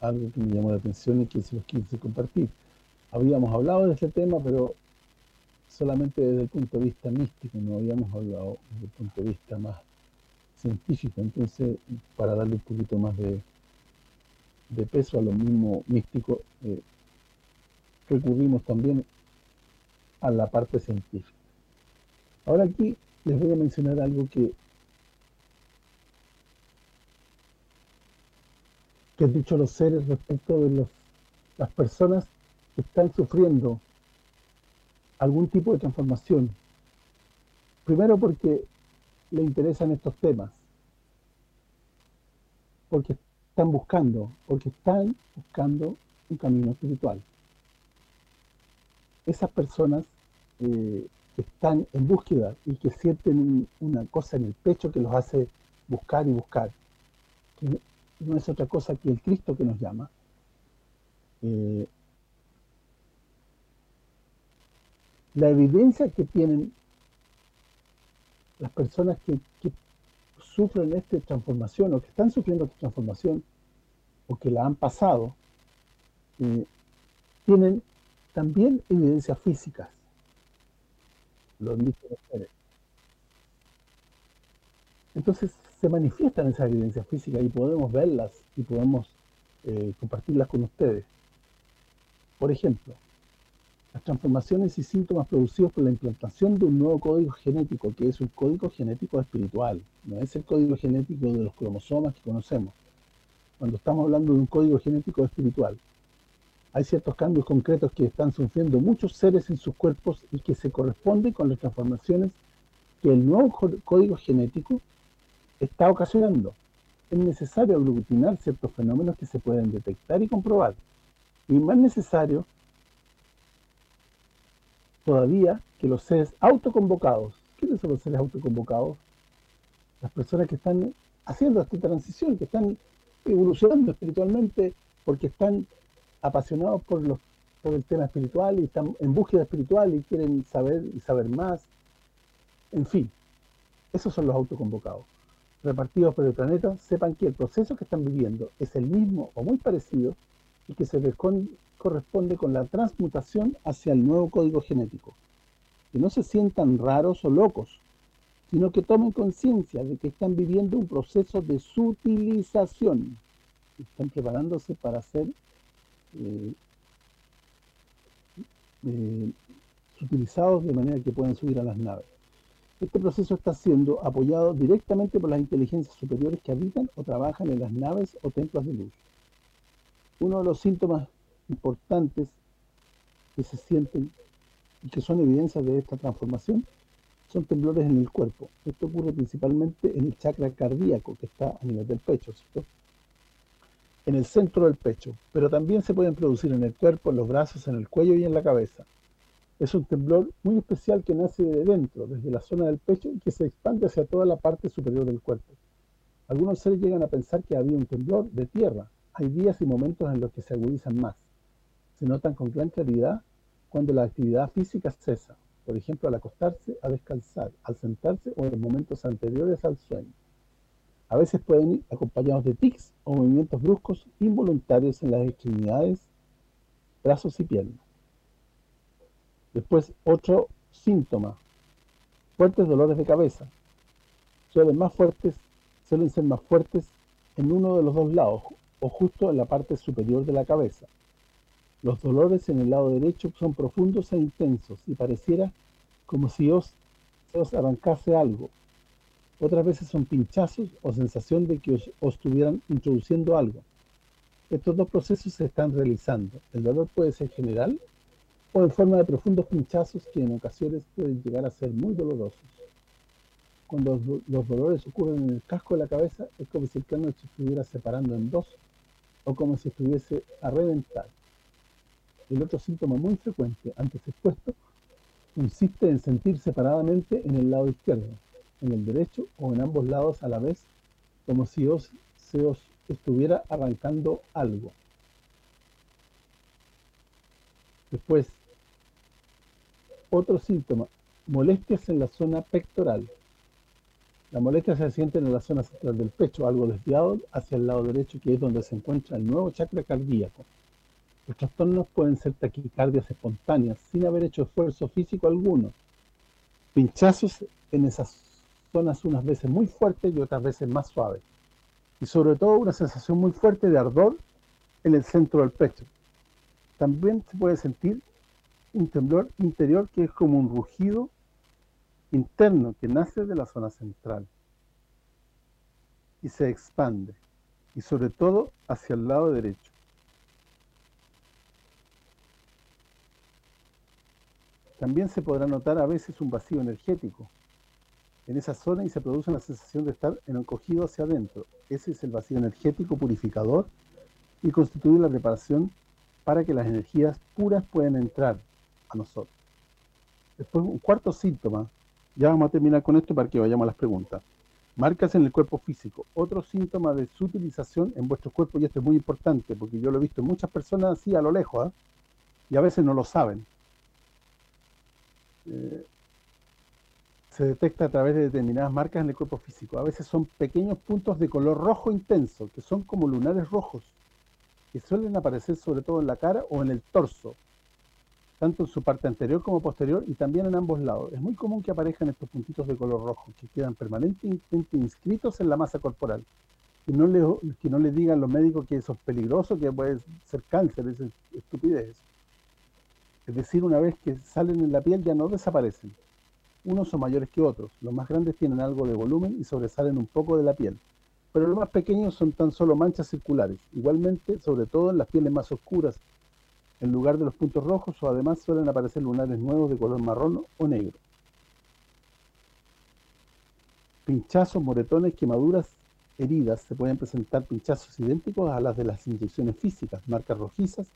algo que me llamó la atención y que se los quise compartir. Habíamos hablado de este tema, pero solamente desde el punto de vista místico, no habíamos hablado desde el punto de vista más científico. Entonces, para darle un poquito más de, de peso a lo mismo místico, eh, recurrimos también a la parte científica. Ahora aquí les voy a mencionar algo que que han dicho los seres respecto de los, las personas que están sufriendo algún tipo de transformación. Primero porque le interesan estos temas, porque están buscando, porque están buscando un camino espiritual. Esas personas eh, que están en búsqueda y que sienten una cosa en el pecho que los hace buscar y buscar, no es otra cosa que el Cristo que nos llama. Eh, la evidencia que tienen las personas que, sufren esta transformación o que están sufriendo esta transformación o que la han pasado, eh, tienen también evidencias físicas. Entonces se manifiestan esas evidencias físicas y podemos verlas y podemos eh, compartirlas con ustedes. Por ejemplo, las transformaciones y síntomas producidos por la implantación de un nuevo código genético, que es un código genético espiritual, no es el código genético de los cromosomas que conocemos. Cuando estamos hablando de un código genético espiritual, hay ciertos cambios concretos que están sufriendo muchos seres en sus cuerpos y que se corresponden con las transformaciones que el nuevo código genético está ocasionando. Es necesario aglutinar ciertos fenómenos que se pueden detectar y comprobar. Y más necesario todavía que los seres autoconvocados. ¿Quiénes son los seres autoconvocados? Las personas que están haciendo esta transición, que están evolucionando espiritualmente porque están apasionados por los por el tema espiritual y están en búsqueda espiritual y quieren saber y saber más. En fin, esos son los autoconvocados. Repartidos por el planeta, sepan que el proceso que están viviendo es el mismo o muy parecido y que se corresponde con la transmutación hacia el nuevo código genético. Que no se sientan raros o locos, sino que tomen conciencia de que están viviendo un proceso de sutilización. Están preparándose para ser eh, eh, utilizados de manera que puedan subir a las naves. Este proceso está siendo apoyado directamente por las inteligencias superiores que habitan o trabajan en las naves o templos de luz. Uno de los síntomas importantes que se sienten y que son evidencias de esta transformación son temblores en el cuerpo. Esto ocurre principalmente en el chakra cardíaco que está a nivel del pecho, en el centro del pecho, pero también se pueden producir en el cuerpo, en los brazos, en el cuello y en la cabeza. Es un temblor muy especial que nace de dentro, desde la zona del pecho y que se expande hacia toda la parte superior del cuerpo. Algunos seres llegan a pensar que había un temblor de tierra. Hay días y momentos en los que se agudizan más. Se notan con gran claridad cuando la actividad física cesa, por ejemplo al acostarse, a descansar, al sentarse o en los momentos anteriores al sueño. A veces pueden ir acompañados de tics o movimientos bruscos involuntarios en las extremidades, brazos y piernas. Después, otro síntoma, fuertes dolores de cabeza. Suelen, más fuertes, suelen ser más fuertes en uno de los dos lados o justo en la parte superior de la cabeza. Los dolores en el lado derecho son profundos e intensos y pareciera como si os, os arrancase algo, otras veces son pinchazos o sensación de que os, estuvieran introduciendo algo. Estos dos procesos se están realizando. El dolor puede ser general o en forma de profundos pinchazos que en ocasiones pueden llegar a ser muy dolorosos. Cuando los dolores ocurren en el casco de la cabeza, es como si el cráneo se estuviera separando en dos o como si estuviese a reventar. El otro síntoma muy frecuente antes expuesto consiste en sentir separadamente en el lado izquierdo, en el derecho o en ambos lados a la vez, como si os, se os estuviera arrancando algo. Después, otro síntoma, molestias en la zona pectoral. La molestia se siente en la zona central del pecho, algo desviado hacia el lado derecho, que es donde se encuentra el nuevo chakra cardíaco. Los trastornos pueden ser taquicardias espontáneas, sin haber hecho esfuerzo físico alguno. Pinchazos en esas zonas unas veces muy fuertes y otras veces más suaves. Y sobre todo una sensación muy fuerte de ardor en el centro del pecho. También se puede sentir un temblor interior que es como un rugido interno que nace de la zona central y se expande, y sobre todo hacia el lado derecho. También se podrá notar a veces un vacío energético, en esa zona y se produce una sensación de estar encogido hacia adentro. Ese es el vacío energético purificador y constituye la preparación para que las energías puras puedan entrar a nosotros. Después, un cuarto síntoma, ya vamos a terminar con esto para que vayamos a las preguntas. Marcas en el cuerpo físico. Otro síntoma de su utilización en vuestro cuerpo, y esto es muy importante, porque yo lo he visto en muchas personas así a lo lejos, ¿ah? y a veces no lo saben. eh, se detecta a través de determinadas marcas en el cuerpo físico. A veces son pequeños puntos de color rojo intenso, que son como lunares rojos, que suelen aparecer sobre todo en la cara o en el torso, tanto en su parte anterior como posterior y también en ambos lados. Es muy común que aparezcan estos puntitos de color rojo, que quedan permanentemente inscritos en la masa corporal. Y no le, que no le digan los médicos que eso es peligroso, que puede ser cáncer, es estupidez. Es decir, una vez que salen en la piel ya no desaparecen. Unos son mayores que otros. Los más grandes tienen algo de volumen y sobresalen un poco de la piel. Pero los más pequeños son tan solo manchas circulares. Igualmente, sobre todo en las pieles más oscuras, en lugar de los puntos rojos o además suelen aparecer lunares nuevos de color marrón o negro. Pinchazos, moretones, quemaduras, heridas. Se pueden presentar pinchazos idénticos a las de las inyecciones físicas, marcas rojizas,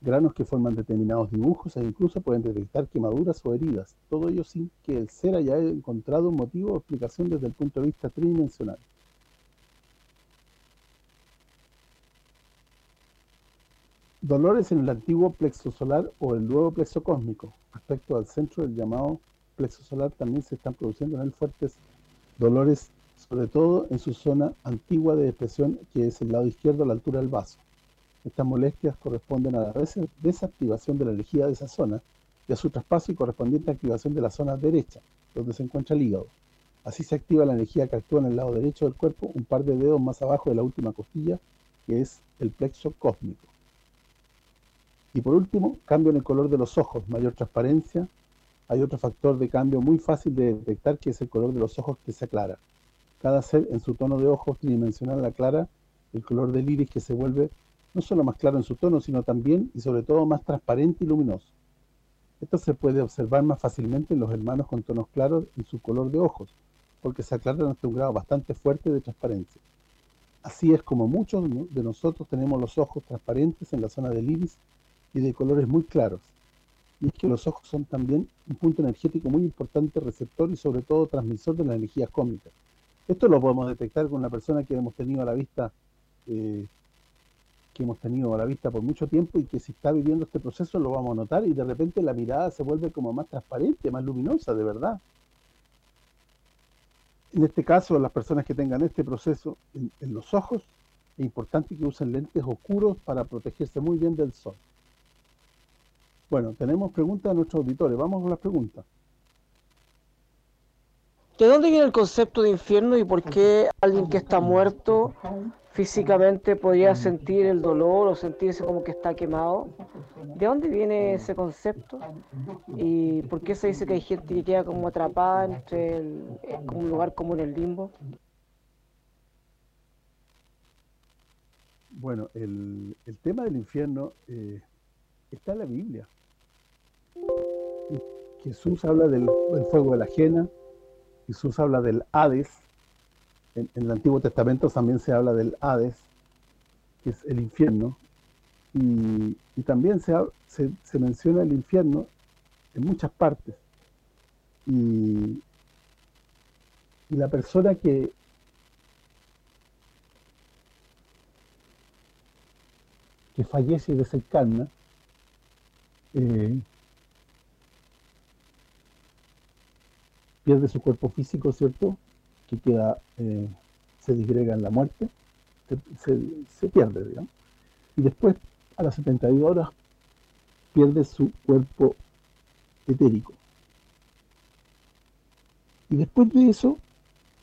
granos que forman determinados dibujos e incluso pueden detectar quemaduras o heridas. Todo ello sin que el ser haya encontrado motivo o explicación desde el punto de vista tridimensional. Dolores en el antiguo plexo solar o el nuevo plexo cósmico. Respecto al centro del llamado plexo solar también se están produciendo en él fuertes dolores, sobre todo en su zona antigua de expresión, que es el lado izquierdo a la altura del vaso. Estas molestias corresponden a la desactivación de la energía de esa zona y a su traspaso y correspondiente activación de la zona derecha, donde se encuentra el hígado. Así se activa la energía que actúa en el lado derecho del cuerpo, un par de dedos más abajo de la última costilla, que es el plexo cósmico. Y por último, cambio en el color de los ojos, mayor transparencia. Hay otro factor de cambio muy fácil de detectar que es el color de los ojos que se aclara. Cada ser en su tono de ojos tridimensional aclara el color del iris que se vuelve no solo más claro en su tono, sino también y sobre todo más transparente y luminoso. Esto se puede observar más fácilmente en los hermanos con tonos claros en su color de ojos, porque se aclaran hasta un grado bastante fuerte de transparencia. Así es como muchos de nosotros tenemos los ojos transparentes en la zona del iris y de colores muy claros. Y es que los ojos son también un punto energético muy importante, receptor y sobre todo transmisor de las energías cósmicas. Esto lo podemos detectar con una persona que hemos tenido a la vista eh, que hemos tenido a la vista por mucho tiempo y que si está viviendo este proceso lo vamos a notar y de repente la mirada se vuelve como más transparente, más luminosa, de verdad. En este caso, las personas que tengan este proceso en, en los ojos, es importante que usen lentes oscuros para protegerse muy bien del sol. Bueno, tenemos preguntas de nuestros auditores. Vamos con las preguntas.
¿De dónde viene el concepto de infierno y por qué alguien que está muerto físicamente podría sentir el dolor o sentirse como que está quemado? ¿De dónde viene ese concepto? ¿Y por qué se dice que hay gente que queda como atrapada entre el, como un lugar como en el limbo?
Bueno, el, el tema del infierno eh, está en la Biblia. Jesús habla del, fuego de la ajena, Jesús habla del Hades, en, el Antiguo Testamento también se habla del Hades, que es el infierno, y, también se, menciona el infierno en muchas partes. Y, y la persona que que fallece y desencarna, eh, pierde su cuerpo físico, ¿cierto? Que queda, eh, se disgrega en la muerte, se, se, pierde, digamos. Y después, a las 72 horas, pierde su cuerpo etérico. Y después de eso,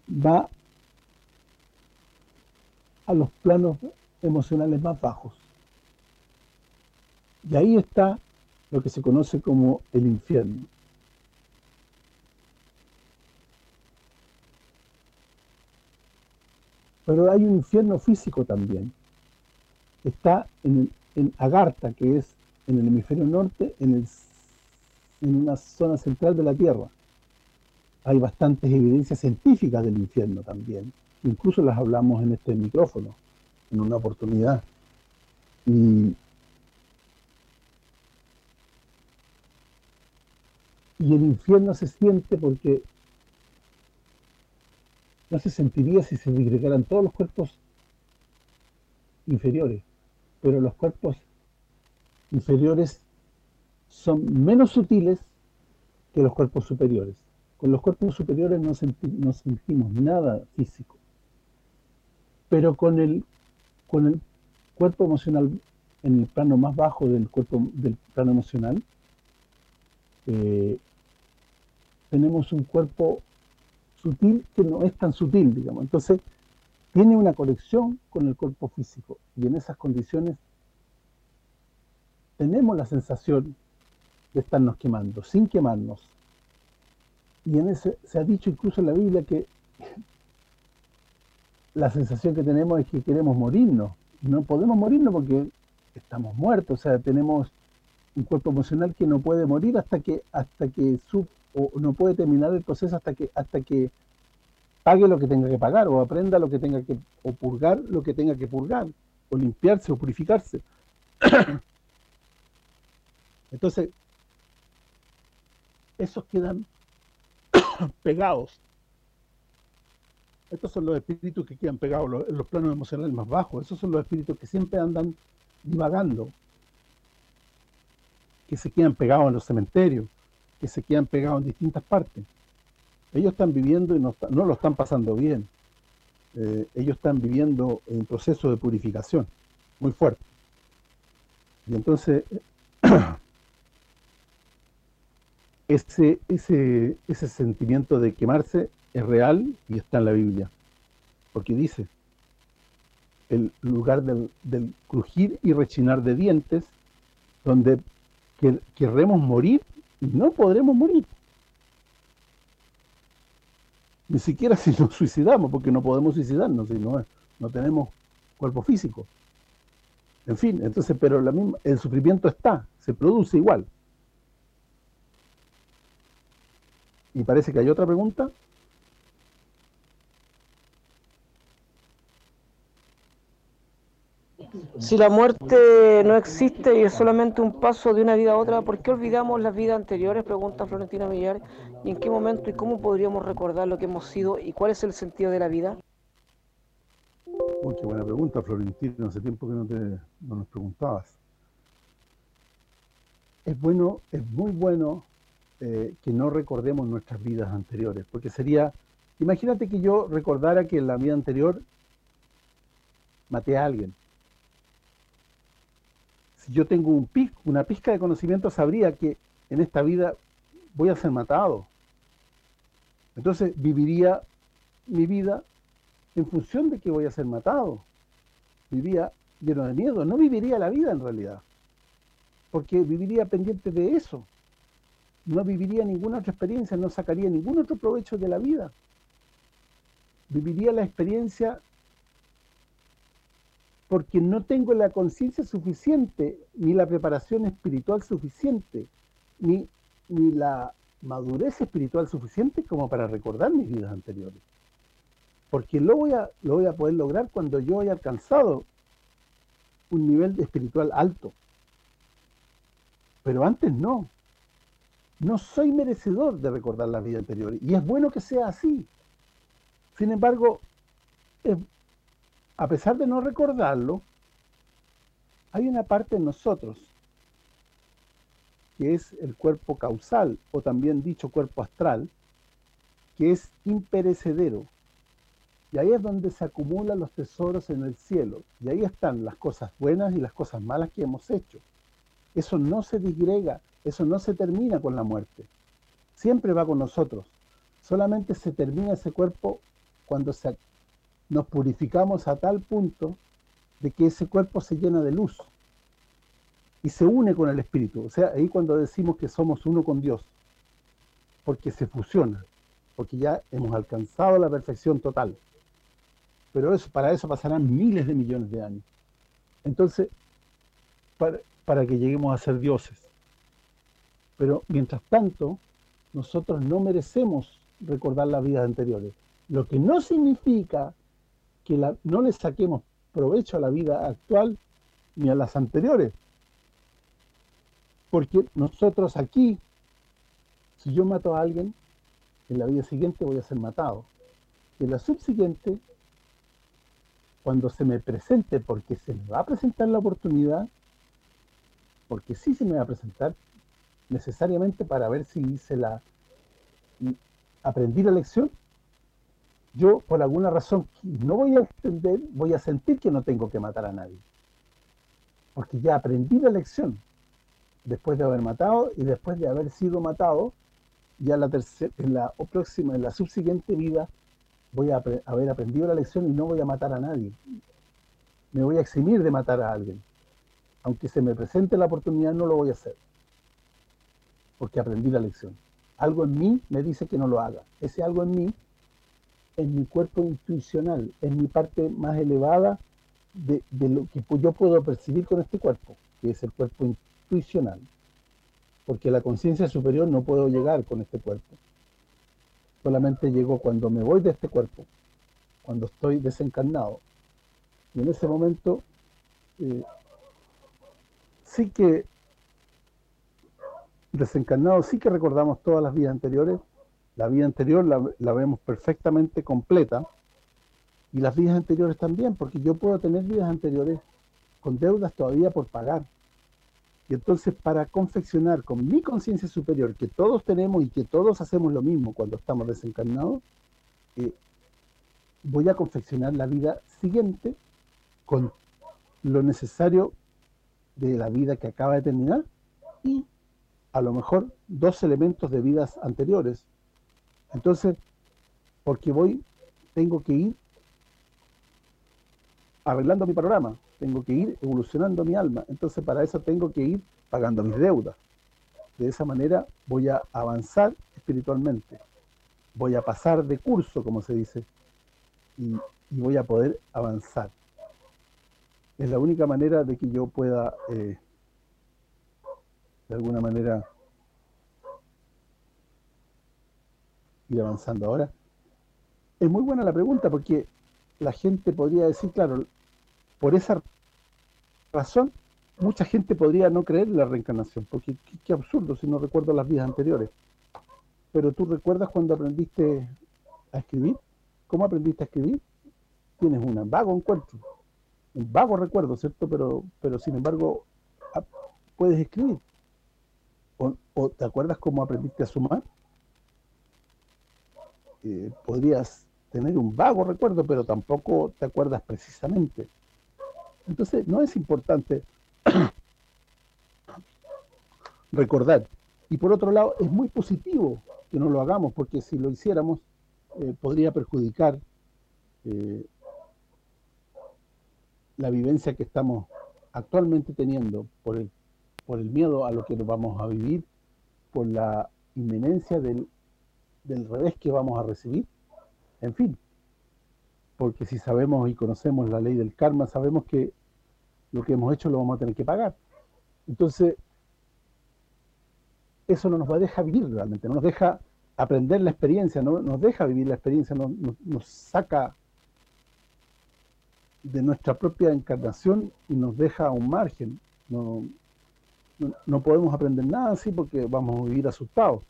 va a los planos emocionales más bajos. Y ahí está lo que se conoce como el infierno. Pero hay un infierno físico también. Está en, en Agartha, que es en el hemisferio norte, en, el, en una zona central de la Tierra. Hay bastantes evidencias científicas del infierno también. Incluso las hablamos en este micrófono, en una oportunidad. Y, y el infierno se siente porque no se sentiría si se disgregaran todos los cuerpos inferiores, pero los cuerpos inferiores son menos sutiles que los cuerpos superiores. Con los cuerpos superiores no, sentimos nada físico. Pero con el, con el cuerpo emocional en el plano más bajo del cuerpo del plano emocional, eh, tenemos un cuerpo sutil que no es tan sutil, digamos. Entonces, tiene una conexión con el cuerpo físico y en esas condiciones tenemos la sensación de estarnos quemando, sin quemarnos. Y en ese se ha dicho incluso en la Biblia que la sensación que tenemos es que queremos morirnos. No podemos morirnos porque estamos muertos, o sea, tenemos un cuerpo emocional que no puede morir hasta que hasta que su, o no puede terminar el proceso hasta que hasta que pague lo que tenga que pagar o aprenda lo que tenga que o purgar lo que tenga que purgar o limpiarse o purificarse. Entonces, esos quedan pegados. Estos son los espíritus que quedan pegados en los planos emocionales más bajos. Esos son los espíritus que siempre andan divagando, que se quedan pegados en los cementerios, que se quedan pegados en distintas partes. Ellos están viviendo y no, lo están pasando bien. Eh, ellos están viviendo en un proceso de purificación muy fuerte. Y entonces, ese, ese, ese sentimiento de quemarse es real y está en la Biblia. Porque dice, el lugar del, crujir y rechinar de dientes, donde querremos morir no podremos morir. Ni siquiera si nos suicidamos, porque no podemos suicidarnos, si no, no tenemos cuerpo físico. En fin, entonces, pero la misma, el sufrimiento está, se produce igual. Y parece que hay otra pregunta.
Si la muerte no existe y es solamente un paso de una vida a otra, ¿por qué olvidamos las vidas anteriores? Pregunta Florentina Millar. ¿Y en qué momento y cómo podríamos recordar lo que hemos sido y cuál es el sentido de la vida?
Uy, qué buena pregunta, Florentina. Hace tiempo que no, te, no nos preguntabas. Es bueno, es muy bueno eh, que no recordemos nuestras vidas anteriores, porque sería, imagínate que yo recordara que en la vida anterior maté a alguien, si yo tengo un una pizca de conocimiento, sabría que en esta vida voy a ser matado. Entonces viviría mi vida en función de que voy a ser matado. Vivía lleno de miedo. No viviría la vida en realidad. Porque viviría pendiente de eso. No viviría ninguna otra experiencia, no sacaría ningún otro provecho de la vida. Viviría la experiencia porque no tengo la conciencia suficiente, ni la preparación espiritual suficiente, ni, ni la madurez espiritual suficiente como para recordar mis vidas anteriores. Porque lo voy a, lo voy a poder lograr cuando yo haya alcanzado un nivel espiritual alto. Pero antes no. No soy merecedor de recordar la vida anterior. Y es bueno que sea así. Sin embargo, es, a pesar de no recordarlo, hay una parte en nosotros que es el cuerpo causal, o también dicho cuerpo astral, que es imperecedero. Y ahí es donde se acumulan los tesoros en el cielo. Y ahí están las cosas buenas y las cosas malas que hemos hecho. Eso no se disgrega, eso no se termina con la muerte. Siempre va con nosotros. Solamente se termina ese cuerpo cuando se nos purificamos a tal punto de que ese cuerpo se llena de luz y se une con el Espíritu. O sea, ahí cuando decimos que somos uno con Dios, porque se fusiona, porque ya hemos alcanzado la perfección total. Pero eso, para eso pasarán miles de millones de años. Entonces, para, para que lleguemos a ser dioses. Pero mientras tanto, nosotros no merecemos recordar las vidas anteriores. Lo que no significa que no le saquemos provecho a la vida actual ni a las anteriores. Porque nosotros aquí, si yo mato a alguien, en la vida siguiente voy a ser matado. En la subsiguiente, cuando se me presente, porque se me va a presentar la oportunidad, porque sí se me va a presentar, necesariamente para ver si hice la aprendí la lección yo por alguna razón no voy a entender voy a sentir que no tengo que matar a nadie. Porque ya aprendí la lección. Después de haber matado y después de haber sido matado ya en la próxima en la subsiguiente vida voy a haber aprendido la lección y no voy a matar a nadie. Me voy a eximir de matar a alguien. Aunque se me presente la oportunidad no lo voy a hacer. Porque aprendí la lección. Algo en mí me dice que no lo haga. Ese algo en mí es mi cuerpo intuicional, es mi parte más elevada de, lo que yo puedo percibir con este cuerpo, que es el cuerpo intuicional. Porque la conciencia superior no puedo llegar con este cuerpo. Solamente llego cuando me voy de este cuerpo, cuando estoy desencarnado. Y en ese momento eh, sí que desencarnados sí que recordamos todas las vidas anteriores, la vida anterior la, vemos perfectamente completa, y las vidas anteriores también, porque yo puedo tener vidas anteriores con deudas todavía por pagar. Y entonces para confeccionar con mi conciencia superior, que todos tenemos y que todos hacemos lo mismo cuando estamos desencarnados, eh, voy a confeccionar la vida siguiente con lo necesario de la vida que acaba de terminar y a lo mejor dos elementos de vidas anteriores. Entonces, porque voy, tengo que ir arreglando mi panorama, tengo que ir evolucionando mi alma. Entonces, para eso tengo que ir pagando mis deudas. De esa manera voy a avanzar espiritualmente. Voy a pasar de curso, como se dice, y, voy a poder avanzar. Es la única manera de que yo pueda eh, de alguna manera avanzando. Ahora, es muy buena la pregunta porque la gente podría decir, claro, por esa razón, mucha gente podría no creer en la reencarnación, porque qué, absurdo si no recuerdo las vidas anteriores. Pero tú recuerdas cuando aprendiste a escribir, ¿cómo aprendiste a escribir? Tienes un vago encuentro, un vago recuerdo, ¿cierto? Pero, pero sin embargo, ah, puedes escribir. ¿O, te acuerdas cómo aprendiste a sumar? Eh, podrías tener un vago recuerdo, pero tampoco te acuerdas precisamente. Entonces, no es importante recordar. Y por otro lado, es muy positivo que no lo hagamos, porque si lo hiciéramos, eh, podría perjudicar eh, la vivencia que estamos actualmente teniendo por el por el miedo a lo que vamos a vivir, por la inminencia del, del revés que vamos a recibir, en fin, porque si sabemos y conocemos la ley del karma, sabemos que lo que hemos hecho lo vamos a tener que pagar. Entonces, eso no nos va a dejar vivir realmente, no nos deja aprender la experiencia, no nos deja vivir la experiencia, nos, saca de nuestra propia encarnación y nos deja a un margen, no, no, podemos aprender nada así porque vamos a vivir asustados.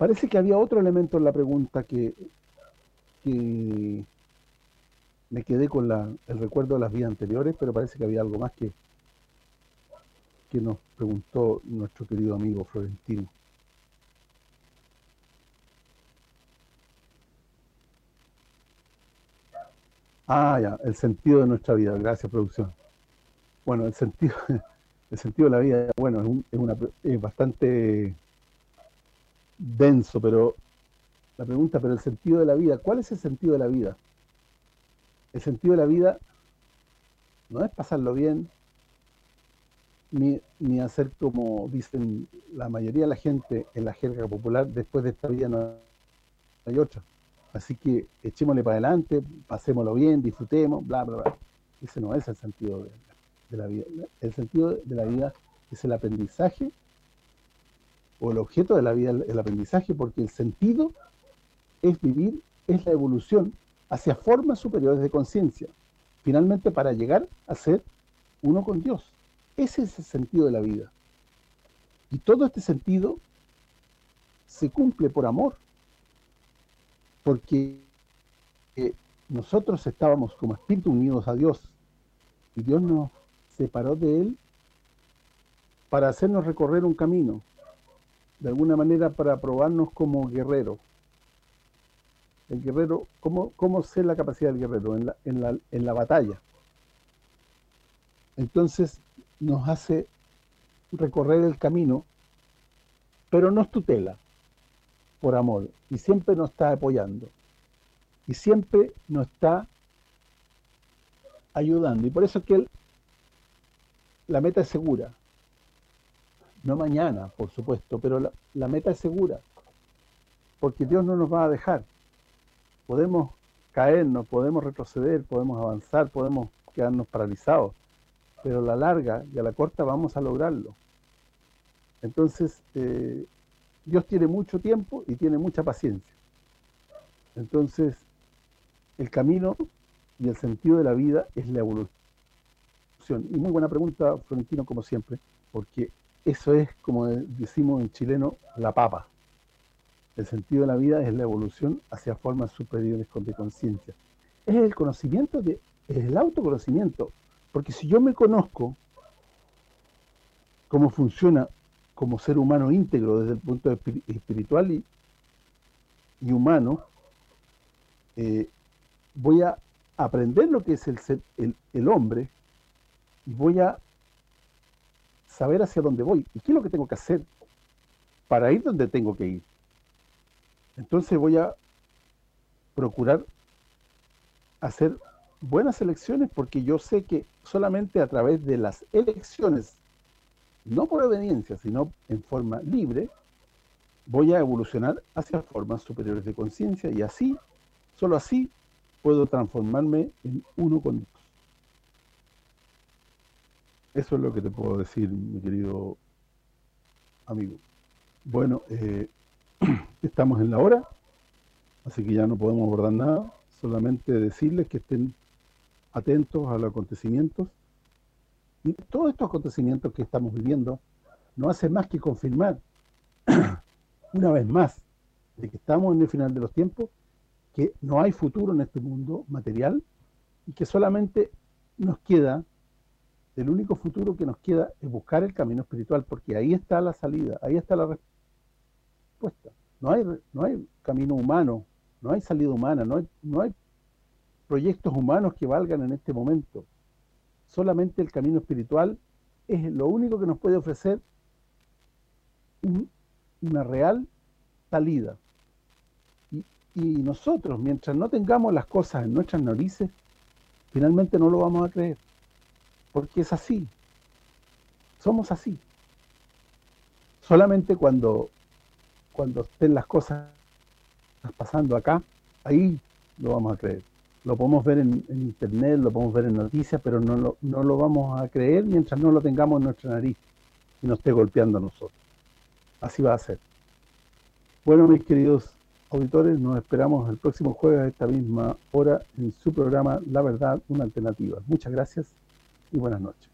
Parece que había otro elemento en la pregunta que, me quedé con el recuerdo de las vidas anteriores, pero parece que había algo más que, que nos preguntó nuestro querido amigo Florentino. Ah, ya, el sentido de nuestra vida. Gracias, producción. Bueno, el sentido el sentido de la vida, bueno, es, una, es bastante denso, pero la pregunta, pero el sentido de la vida, ¿cuál es el sentido de la vida? El sentido de la vida no es pasarlo bien, ni, ni hacer como dicen la mayoría de la gente en la jerga popular, después de esta vida no hay otra. Así que echémosle para adelante, pasémoslo bien, disfrutemos, bla, bla, bla. Ese no es el sentido de, de la vida. El sentido de la vida es el aprendizaje, o el objeto de la vida el aprendizaje, porque el sentido es vivir, es la evolución hacia formas superiores de conciencia, finalmente para llegar a ser uno con Dios. Ese es el sentido de la vida. Y todo este sentido se cumple por amor, porque eh, nosotros estábamos como espíritu unidos a Dios, y Dios nos separó de él para hacernos recorrer un camino, de alguna manera para probarnos como guerreros. El guerrero, ¿cómo, cómo sé la capacidad del guerrero? En la, en la, en la batalla. Entonces nos hace recorrer el camino, pero nos tutela por amor y siempre nos está apoyando y siempre nos está ayudando y por eso es que la meta es segura no mañana, por supuesto, pero la, meta es segura porque Dios no nos va a dejar podemos caernos, podemos retroceder, podemos avanzar, podemos quedarnos paralizados pero a la larga y a la corta vamos a lograrlo. Entonces, eh, Dios tiene mucho tiempo y tiene mucha paciencia. Entonces, el camino y el sentido de la vida es la evolución. Y muy buena pregunta, Florentino, como siempre, porque eso es, como decimos en chileno, la papa. El sentido de la vida es la evolución hacia formas superiores de conciencia. Es el conocimiento, de, es el autoconocimiento, porque si yo me conozco cómo funciona como ser humano íntegro desde el punto espiritual y, humano, eh, voy a aprender lo que es el, ser, el, hombre y voy a saber hacia dónde voy y qué es lo que tengo que hacer para ir donde tengo que ir. Entonces voy a procurar hacer buenas elecciones porque yo sé que solamente a través de las elecciones, no por obediencia, sino en forma libre, voy a evolucionar hacia formas superiores de conciencia y así, solo así, puedo transformarme en uno con. Eso es lo que te puedo decir, mi querido amigo. Bueno, eh, estamos en la hora, así que ya no podemos abordar nada, solamente decirles que estén atentos a los acontecimientos. Y todos estos acontecimientos que estamos viviendo no hacen más que confirmar, una vez más, de que estamos en el final de los tiempos, que no hay futuro en este mundo material y que solamente nos queda, el único futuro que nos queda es buscar el camino espiritual, porque ahí está la salida, ahí está la respuesta. No hay, no hay camino humano, no hay salida humana, no hay, no hay proyectos humanos que valgan en este momento. Solamente el camino espiritual es lo único que nos puede ofrecer una real salida. Y, y, nosotros, mientras no tengamos las cosas en nuestras narices, finalmente no lo vamos a creer. Porque es así. Somos así. Solamente cuando, cuando estén las cosas pasando acá, ahí lo vamos a creer lo podemos ver en, internet, lo podemos ver en noticias, pero no lo, no lo vamos a creer mientras no lo tengamos en nuestra nariz y nos esté golpeando a nosotros. Así va a ser. Bueno, mis queridos auditores, nos esperamos el próximo jueves a esta misma hora en su programa La Verdad, una alternativa. Muchas gracias y buenas noches.